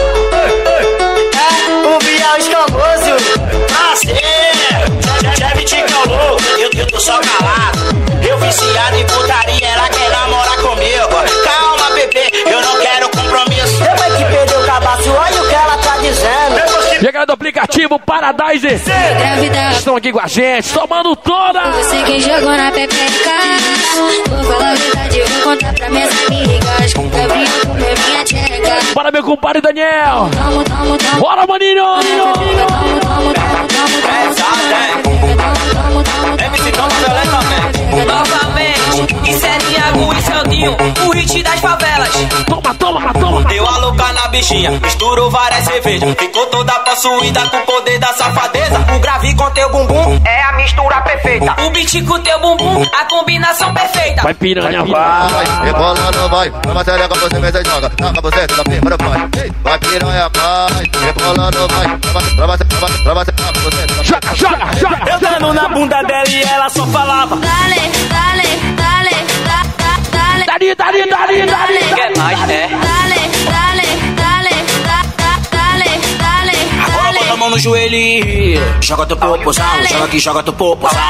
É o Bial Escamoso. Nascer. É. Já me te calou. Eu, tô só calado. Eu viciado em putaria. Ela quer namorar comigo. Calma, bebê. Eu não quero dizendo Chegando do aplicativo Paradise. Estão aqui com a gente, tomando toda. Você que jogou na pepeca. Vou falar a verdade, vou contar pra minhas amigas. Gabriel comeu minha tcheca. Bora, meu compadre Daniel. Tamo, tamo, tamo. Bora, maninho. Novamente, isso é Niago e Sandinho, o hit das favelas. Toma, toma, toma. Deu a louca na bichinha, misturou várias cervejas. Ficou toda possuída com o poder da safadeza. O grave com teu bumbum é a mistura perfeita. O beat com teu bumbum, a combinação perfeita. Vai piranha, vai. Vai, rebolando, vai. Na matéria com você mesmo joga. Taca você da primeira vai. Vai piranha, vai. Rebolando, vai. Pra você, pra você, pra você, pra você. Joga, joga, joga. Eu dando na bunda dela e ela só falava. Dale, dale, dale, 打你打你打你打你打你。Mão no joelho e joga teu popozão, joga aqui, joga teu popozão,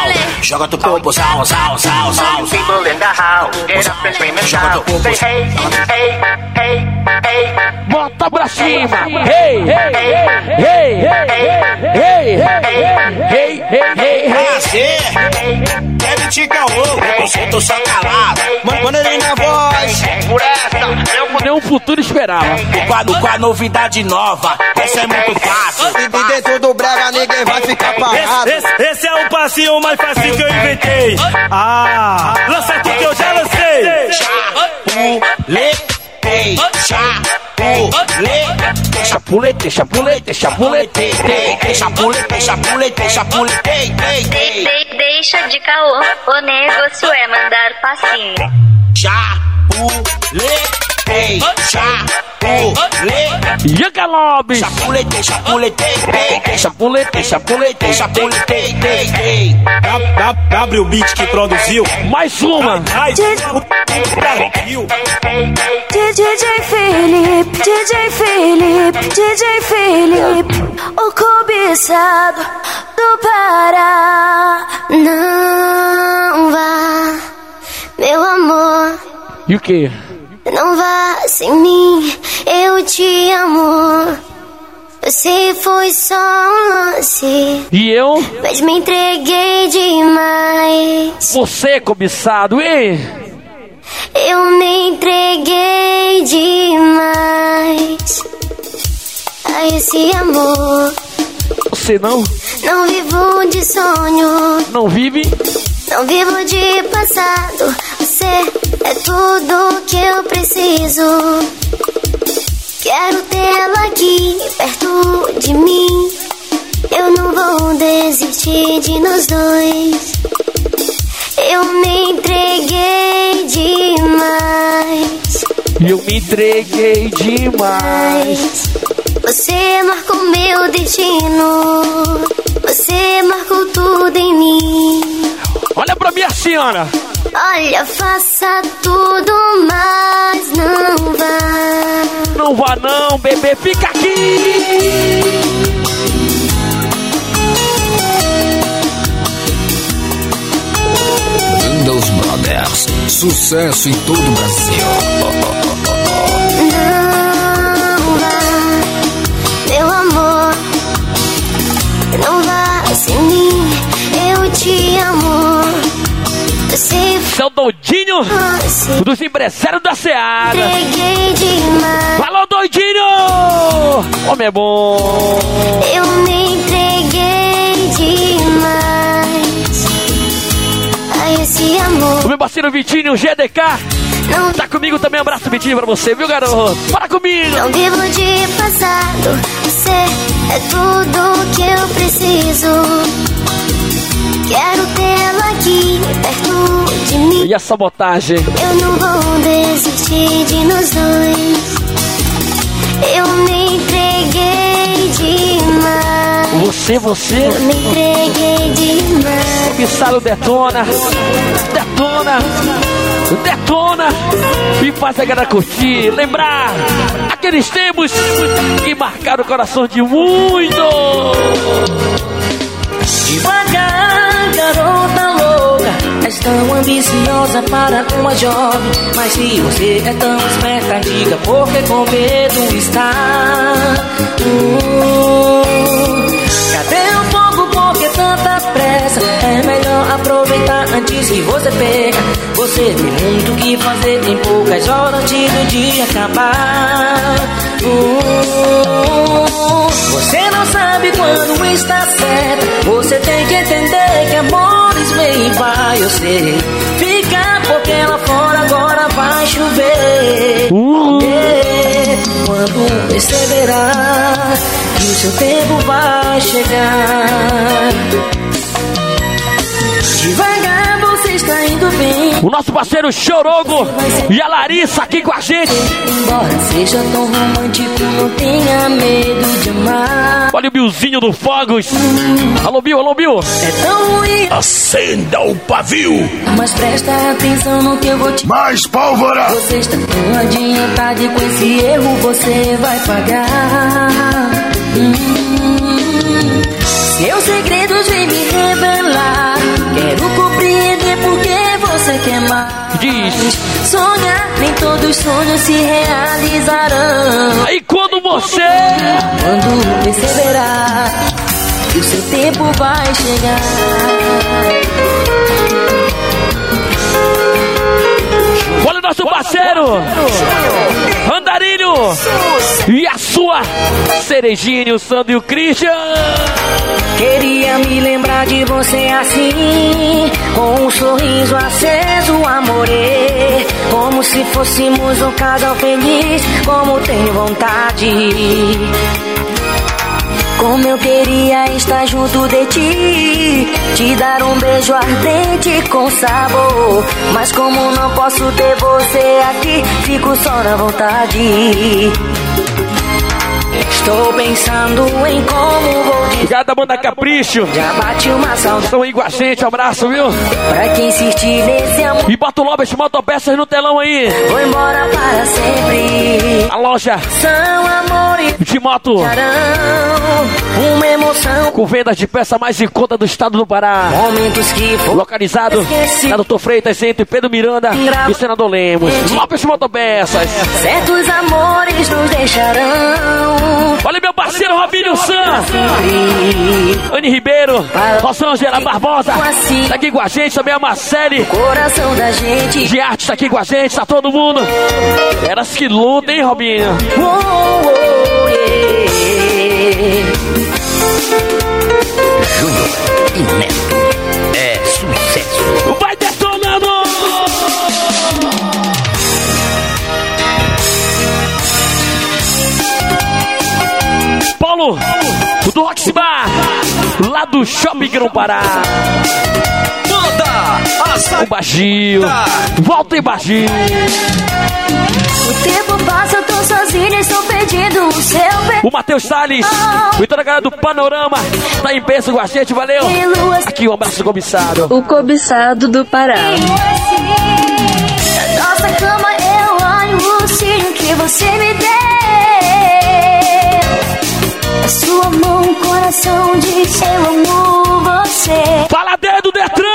joga teu popozão, sal, sal, sal, people in the house, get up and scream and shout, say hey, hey, hey, hey, Bota pra cima. Hey, hey, hey, hey, hey, hey, hey, hey, hey, hey. Prazer, deve te calou, eu tô só calado Manda ele na voz, Por essa, Nenhum futuro esperava. quadro com a novidade nova Essa é muito fácil E dentro do brega ninguém vai ficar parado. Esse, esse é o passinho mais fácil que eu inventei. Ah, lança aqui que eu já lancei. Chapulete, chapulete Chapulete, chapulete, chapulete. Chapulete, chapulete, chapulete De- de- Deixa de caô, o negócio é mandar passinho. Chapulete, chapulete Ei, lê. Yanga chapulete, chapulete, chapulete, chapulete, chapulete, chapuletei, chapuletei. W Beat que produziu. Mais uma. DJ Felipe, DJ Felipe, DJ Felipe, o cobiçado do Pará. Não vá, meu amor. E o que? Não vá sem mim, eu te amo. Sei foi só um lance, E eu? mas me entreguei demais. Você, cobiçado, hein? Eu me entreguei demais a esse amor. Você não? Não vivo de sonho, Não vive? não vivo de passado. Você é tudo que eu preciso. Quero tê-la aqui perto de mim. Eu não vou desistir de nós dois. Eu me entreguei demais. Eu me entreguei demais. Você marcou meu destino. Você marcou tudo em mim. Olha pra minha senhora. Olha, faça tudo, mas não vá. Não vá não, bebê, fica aqui. Windows Brothers. Sucesso em todo o Brasil. Não vá sem mim, eu te amo. Você Seu doidinho dos empresários da Seara. Falou, doidinho! Homem é bom. Eu me entreguei demais a esse amor. O meu parceiro Vitinho, GDK. Tá comigo também, abraço Vitinho pra você, viu, garoto? Para comigo! Não vivo de passado, você é tudo que eu preciso. Quero tê-la aqui perto de mim. E a sabotagem? Eu não vou desistir de nós dois. Eu me Você, você. Eu me entreguei demais. Comissário detona, detona, detona e faz a galera curtir, lembrar aqueles tempos que marcaram o coração de muito. Devagar, garota louca És tão ambiciosa para uma jovem Mas se você é tão esperta Diga porque com medo está Hum, Cadê o fogo, por que tanta pressa? É melhor aproveitar antes que você perca. Você tem muito o que fazer Tem poucas horas antes do dia acabar. Hum, Você não sabe quando está certo. Você tem que entender que amores vem e vai Eu sei, fica porque lá fora agora vai chover. É, Quando perceberá que o seu tempo vai chegar. Devagar você está indo bem O nosso parceiro Chorogo e a Larissa aqui com a gente. Embora seja tão romântico, não tenha medo de amar Olha o Billzinho do Fogos. Alô, Bill, alô, Bill. É tão ruim Acenda o pavio. Mas presta atenção no que eu vou te Mais pólvora. Você está tão adiantado e com esse erro você vai pagar Hum, Seus segredos vêm me revelar você quer mais. Diz. Sonhar, nem todos os sonhos se realizarão. Aí quando você Quando perceberá Que o seu tempo vai chegar Olha o nosso parceiro Andarilho e a sua Cerejinho, o Sandro e o Christian. Queria me lembrar de você assim, com um sorriso aceso, amore. Como se fôssemos um casal feliz, como tenho vontade. Como eu queria estar junto de ti, te dar um beijo ardente com sabor. Mas como não posso ter você aqui, fico só na vontade. Estou pensando em como vou dizer. Obrigado, banda Capricho. Já bate uma saudade. Estão aí com a gente, um abraço, viu? Pra quem insistir nesse amor. E bota o Lobes Motopeças no telão aí. Vou embora para sempre. A loja São amores de moto. Uma emoção. Com vendas de peça mais em conta do estado do Pará. Momentos que Localizado Esqueci. na Doutor Freitas, entre Pedro Miranda Grava- e Senador Lemos. Lopes Motopeças. Certos amores nos deixarão. Olha meu parceiro Robinho San. Anne Ribeiro. Rosângela Barbosa. Tá aqui com a gente também a Marcele. Coração da gente. De arte tá aqui com a gente, tá todo mundo. Eras que luta, hein, Robinho? Oh, oh, yeah. Júnior e Neto. Paulo, o do Roxy Bar, lá do Shopping Grão Pará. O Bagio, volta em Bagio. O tempo passa, eu tô sozinha, estou pedindo o seu. O Matheus Salles, o toda a galera do Panorama, tá em peso com a gente, valeu. Aqui um abraço cobiçado. O cobiçado do Pará. Nossa cama eu olho o cílio que você me deu. A sua mão, coração diz eu amo você. Fala dedo, Detran!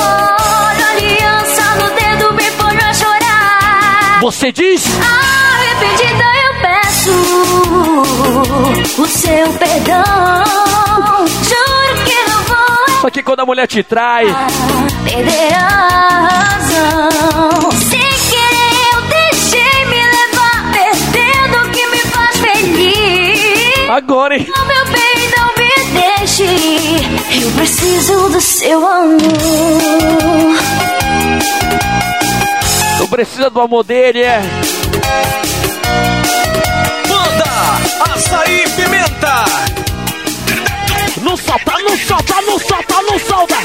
Olha a aliança no dedo me põe a chorar. Você diz? Arrependida eu peço o seu perdão. Só que quando a mulher te trai, perder a razão. Sem querer eu deixei me levar, perdendo o que me faz feliz. agora, hein? Oh, meu bem, não me deixe. Eu preciso do seu amor. Não precisa do amor dele, é. Manda açaí pimenta. Não solta, não solta, não solta, não solta.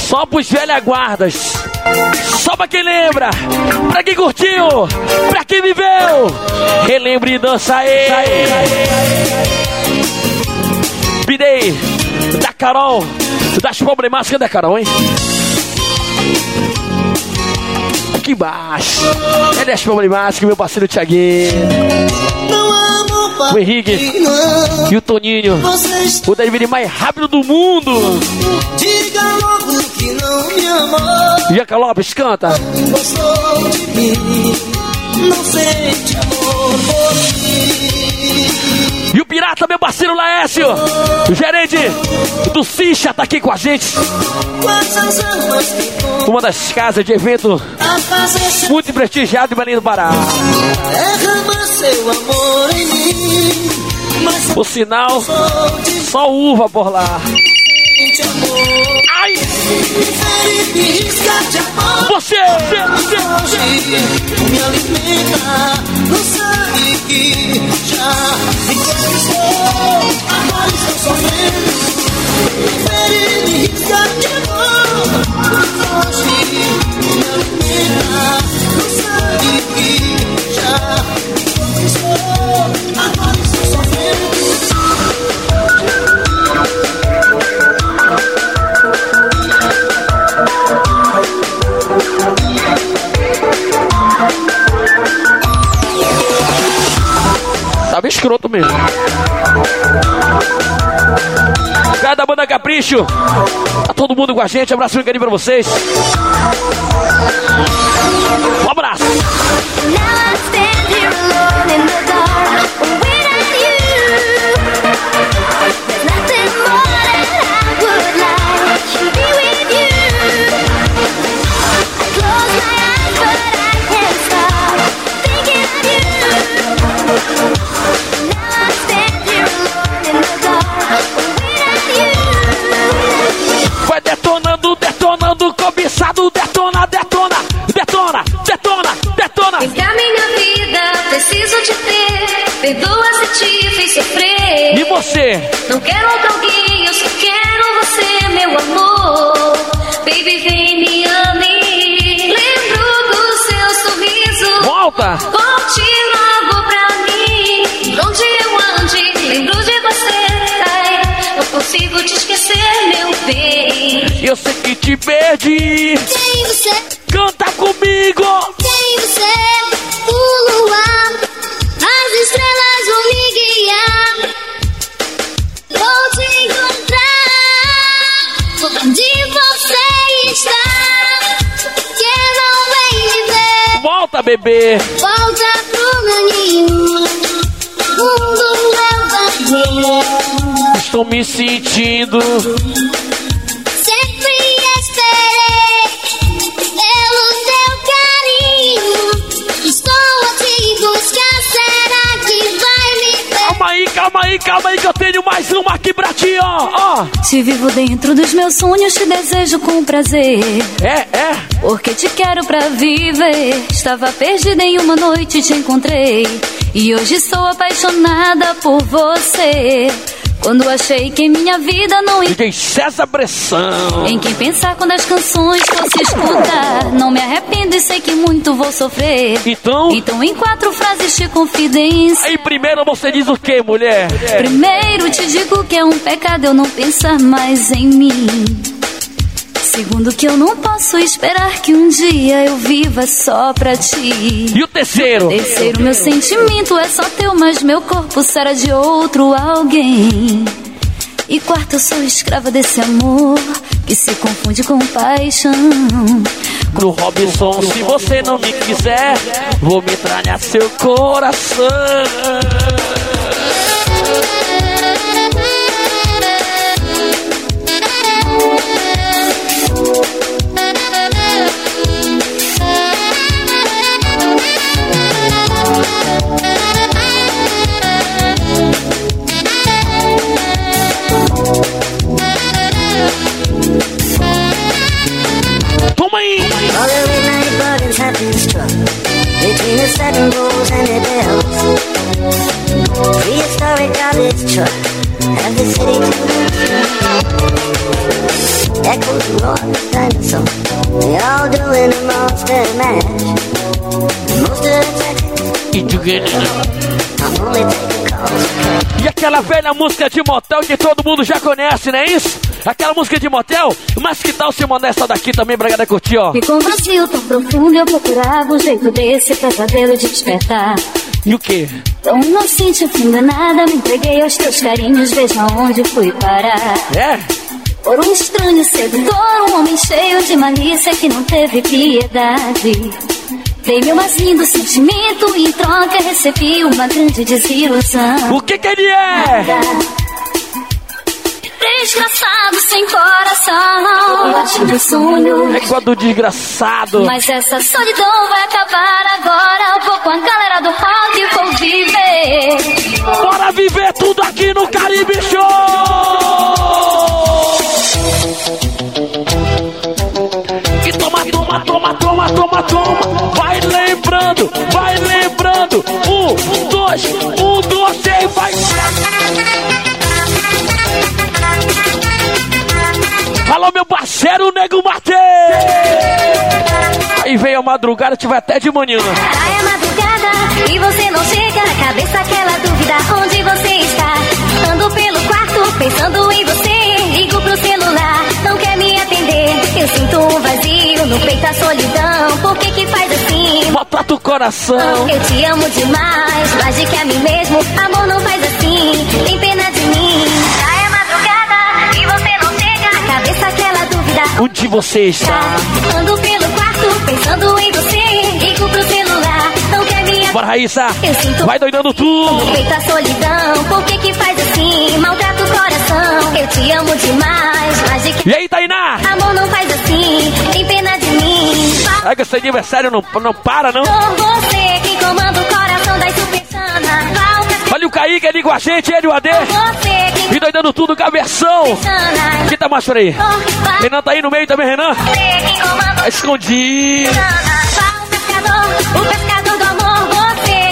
Só pros velhas guardas. Só pra quem lembra. Pra quem curtiu. Pra quem viveu. Relembre e dança aí. Pidei. Da Carol. Das problemáticas da Carol, hein? Aqui embaixo. É das problemáticas, meu parceiro Thiaguinho. O Henrique e o Toninho. O delivery mais rápido do mundo. Diga logo que não me amou. Jeca Lopes, canta. Gostou de mim. Não sente amor por mim. E o Pirata, meu parceiro Laércio. O gerente do Cicha tá aqui com a gente. Uma das casas de evento muito prestigiado em Belém do Pará. O sinal, só uva por lá. Ai! Você, você, você. Me alimenta. Não sabe que já me conquistou. Agora estou sofrendo. Prefere me riscar de amor. Hoje me alimenta. Não sabe que já me conquistou. Agora estou sofrendo. Tava escroto mesmo. Cada banda Capricho. Tá todo mundo com a gente. Abraço e carinho pra vocês. Um abraço. Eu sei que te perdi. Quem você? Canta comigo. Quem você? O luar, as estrelas vão me guiar. Vou te encontrar. Onde você está? Que não vem me ver. Volta, bebê. Volta pro meu ninho. Mundo meu vazio. Estou me sentindo. Te vivo dentro dos meus sonhos, te desejo com prazer. É, é. Porque te quero pra viver. Estava perdida em uma noite, te encontrei. E hoje sou apaixonada por você. Quando achei que minha vida não ia. César Pressão. Em quem pensar quando as canções fosse escutar. Não me arrependo e sei que muito vou sofrer. Então? Então, em quatro frases de confidência. Aí primeiro você diz o que, mulher? Primeiro te digo que é um pecado eu não pensar mais em mim. Segundo que eu não posso esperar que um dia eu viva só pra ti. E o terceiro? Terceiro, meu sentimento é só teu, mas meu corpo será de outro alguém. E quarto, eu sou escrava desse amor que se confunde com paixão. Pro Robson, se você não me quiser, vou me entranhar seu coração. A monster mash. Most of the time, I'm only taking calls. E aquela velha música de motel que todo mundo já conhece, não é isso? Aquela música de motel, mas que tal se mandar essa daqui também pra galera curtir, ó? Ficou um vazio tão profundo, eu procurava um jeito desse pesadelo de despertar. E o quê? Tão inocente, fim do nada, me entreguei aos teus carinhos, veja onde fui parar. É? Por um estranho sedutor, um homem cheio de malícia que não teve piedade. Dei meu mais lindo sentimento e em troca recebi uma grande desilusão. O que que ele é? Desgraçado sem coração, bate de sonho. É igual do desgraçado. Mas essa solidão vai acabar agora. Vou com a galera do rock e vou viver. Bora viver tudo aqui no Caribe Show! E toma, toma, toma, toma, toma, toma. Vai lembrando, vai lembrando. Um, dois, um, dois, e vai. Alô, meu parceiro, Nego Mate! Aí veio a madrugada, tive até de manhã. É madrugada e você não chega. Cabeça aquela dúvida, onde você está? Ando pelo quarto pensando em Eu sinto um vazio no peito, a solidão. Por que que faz assim? Maltrata o coração. Eu te amo demais, mais de que a mim mesmo. Amor não faz assim, tem pena de mim. Já é madrugada e você não chega. Cabeça aquela dúvida. Onde você está? Ando pelo quarto pensando em você. Ligo pro celular, Bora, Raíssa! Eu sinto Vai doidando tudo! peito a solidão. Por que que faz assim? Maltrata o coração. Eu te amo demais, mais de que E aí, Tainá? amor não faz assim, tem pena de mim. É que esse aniversário não, não para, não? Você que comanda o coração das Olha o Kaique ali com a gente, ele o AD. que E doidando tudo com a versão. Quem tá mais por aí? Renan tá aí no meio também, Renan? Que Tá escondido. Fala o pescador, o pescador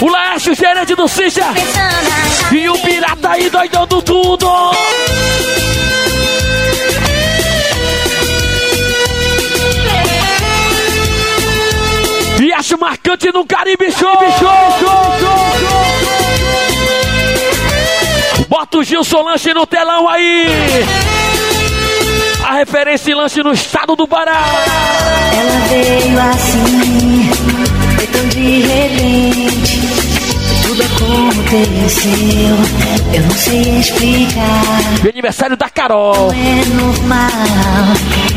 O Laércio, gerente do Cicha. E o pirata aí doidando tudo. E acho marcante no Caribe Show. show, show, show, Bota o Gil Solanche no telão aí. A referência em lanche no estado do Pará. Ela veio assim, foi tão de repente. Tudo aconteceu, eu não sei explicar. E aniversário da Carol. Não é normal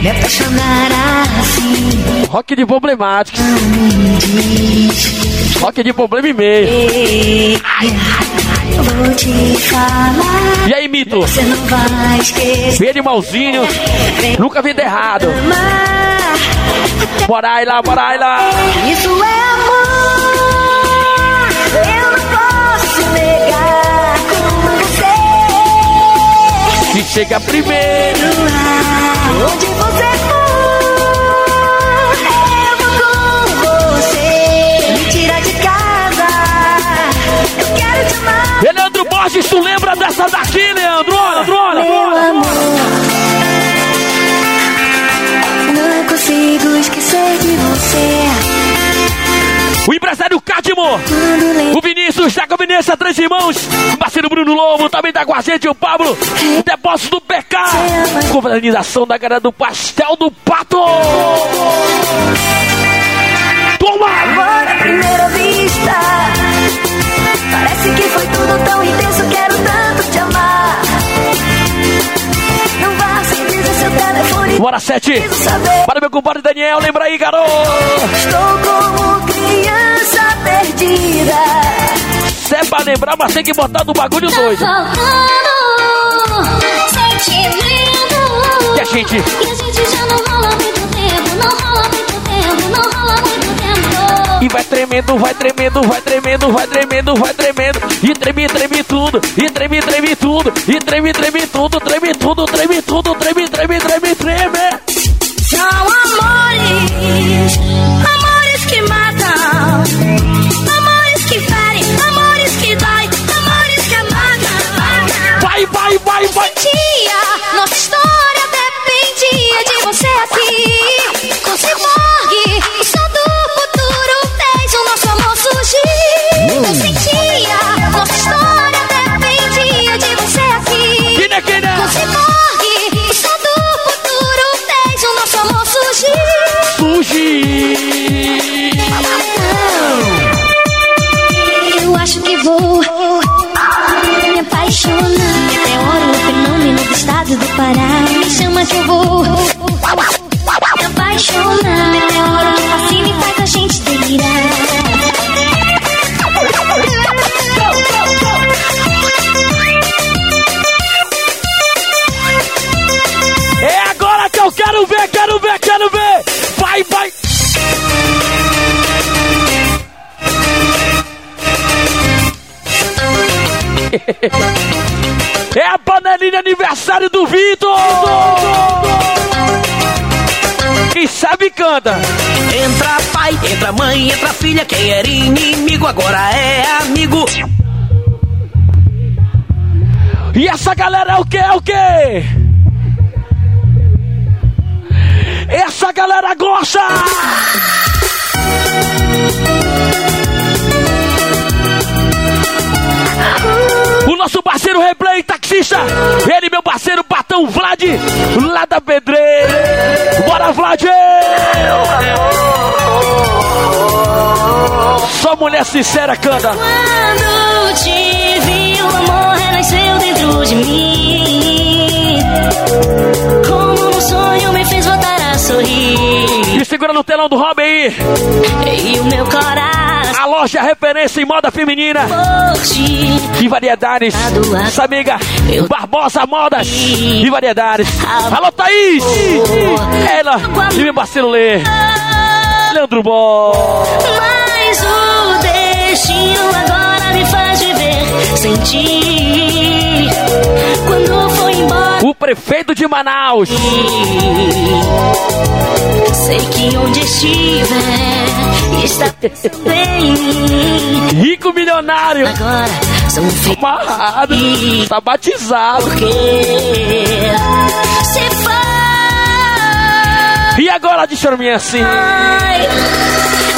me apaixonar assim. Rock de problemático. Rock de problema e meio. Ei, vou te falar. E aí, Mito? Você não vai esquecer. Ele malzinho. Nunca vi de errado. Amar, Bora aí lá, bora aí lá. isso é amor. Se chega primeiro. Onde você for, eu vou com você. Me tira de casa, eu quero te amar. Leandro Borges, tu lembra dessa daqui, Leandro? Olha, olha, Meu olha. amor, não consigo esquecer de você. O empresário Cadmo. O Vinícius da Conveniência Três Irmãos. O parceiro Bruno Lobo também tá com a gente. O Pablo. O depósito do PK. Confraternização da galera do Pastel do Pato. Toma! Amor à primeira vista. Parece que foi tudo tão intenso, quero tanto te amar. Bora, sete. Para meu compadre Daniel, lembra aí, garoto. Estou como criança perdida. Se é pra lembrar, mas tem que botar do bagulho Tá doido. faltando sentimento. Que a gente. E a gente já não rola muito tempo, não rola vai tremendo, vai tremendo, vai tremendo, vai tremendo, vai tremendo. E treme, treme tudo. E treme, treme tudo. E treme, treme tudo. Treme tudo, treme tudo. Treme, treme, treme, treme. São amores, amores que matam, canta. Entra pai, entra mãe, entra filha. Quem era inimigo agora é amigo. E essa galera é o que? É o que? Essa galera gosta! O nosso parceiro replay taxista, ele meu parceiro Patão Vlad, lá da Pedreira. Bora Vlad! Só mulher sincera canta. Quando te vi, o amor renasceu dentro de mim. Como um sonho me fez voltar a sorrir. Segura no telão do Robin aí. E o meu coração A loja referência em moda feminina. e variedades. Essa amiga Barbosa Modas e variedades. Alô, Thaís! Ela e meu parceiro Lê. Leandro Bó. Mas o destino agora me faz viver sem ti. Quando prefeito de Manaus. sei que onde estiver está bem. Rico milionário. Agora sou um Amarrado. Tá batizado. Se faz. E agora de charminha assim.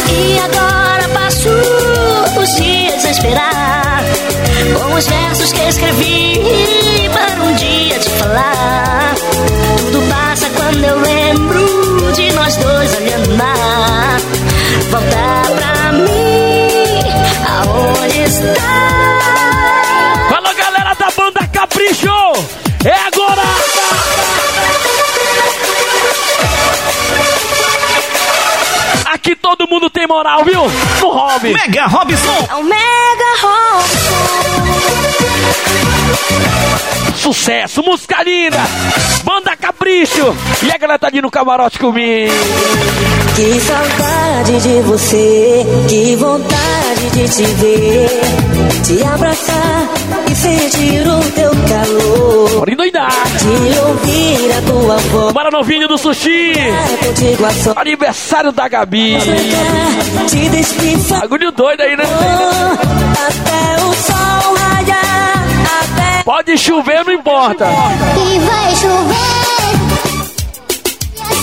E agora passo os dias a esperar Com os versos que escrevi tudo passa quando eu lembro de nós dois olhando lá. Volta pra mim, aonde está? Fala galera da banda Capricho! É agora! Aqui todo mundo tem moral, viu? No Hobby! Mega Robson! É o Mega Robson! Sucesso, música linda. Banda Capricho. E a galera tá ali no camarote comigo. Que saudade de você, que vontade de te ver, te abraçar e sentir o teu calor. Bora endoidar. De ouvir a tua voz. Bora novinho do sushi. É. Aniversário da Gabi. Te. Bagulho doido aí, né? Até o sol Pode chover, não importa. E vai chover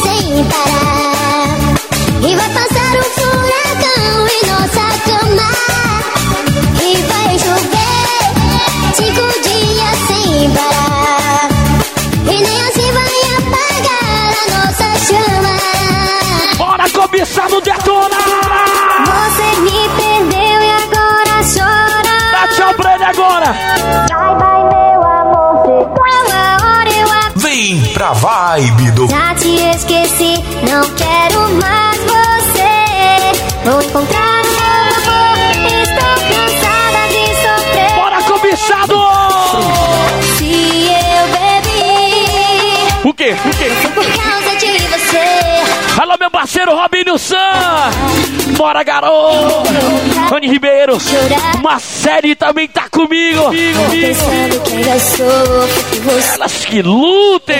sem parar. E vai passar um furacão em nossa cama. E vai chover cinco dias sem parar. E nem assim vai apagar a nossa chama. Bora cobiçar no detona. Você me perdeu e agora chora. Dá tchau pra ele agora. Pra vibe do. Já te esqueci, não quero mais você. Vou encontrar um novo amor, estou cansada de sofrer. Bora cobiçado. Se eu bebi, O quê? O quê? por causa de você. Alô, meu parceiro Robinho San. Bora, garoto. Rani Ribeiro. Uma série também tá comigo. Pensando que ainda sofro por você. Elas que lutem.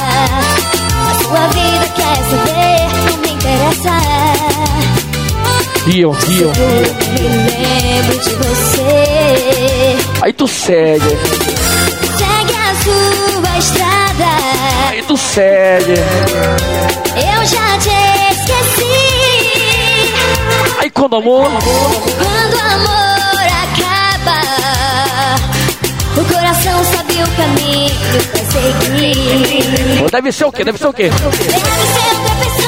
A sua vida quer saber, não me interessa. Rio, Rio. Me lembro de você. Aí tu segue. Segue a sua estrada. Aí tu segue. Eu já te esqueci. Aí quando amor. Quando amor acaba, o coração sabe o caminho pra seguir. Deve ser o quê? Deve ser o quê? Deve ser outra pessoa,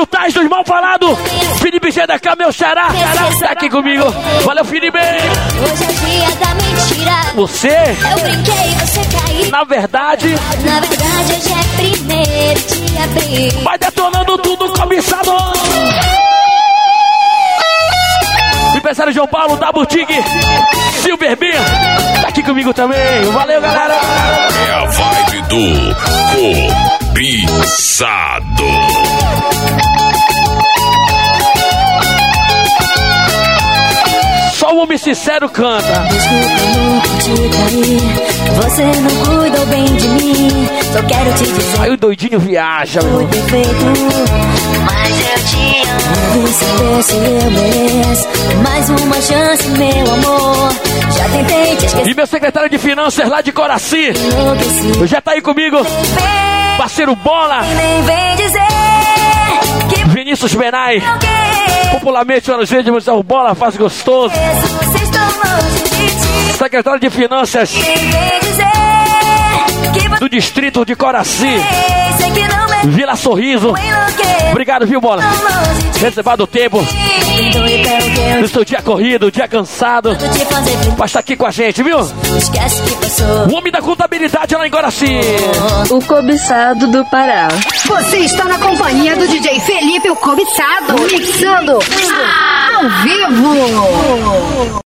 Parceiro Tais dos Mal Falado. Felipe GDK, meu xará. Tá aqui comigo. Valeu, Felipe. Hoje é dia da mentira. Você, Eu brinquei, você caiu. na verdade, Na verdade, hoje é primeiro de abril. vai detonando tudo, cobiçado. Empresário João Paulo, da Boutique, Silver B, tá aqui comigo também. Valeu, galera. É a vibe do cobiçado. Só o homem sincero canta. Desculpa, nunca te traí. Você não cuidou bem de mim. Só quero te dizer. Aí o doidinho viaja, meu. Fui perfeito, mas eu te amo. Vem saber se eu mereço mais uma chance, meu amor. Já tentei te esquecer. E meu secretário de finanças lá de Coraci, já tá aí comigo. Parceiro Bola, Nem vem dizer que Vinícius Benai. Popularmente nós vendemos o Bola Faz Gostoso. Secretário de Finanças do Distrito de Coraci, Vila Sorriso. Obrigado, viu, Bola? Reservado o tempo Eu do seu dia corrido, dia cansado. Pra estar aqui com a gente, viu? O homem da contabilidade lá em Coraci. O cobiçado do Pará. Você está na companhia do DJ Felipe o Cobiçado, mixando ao vivo.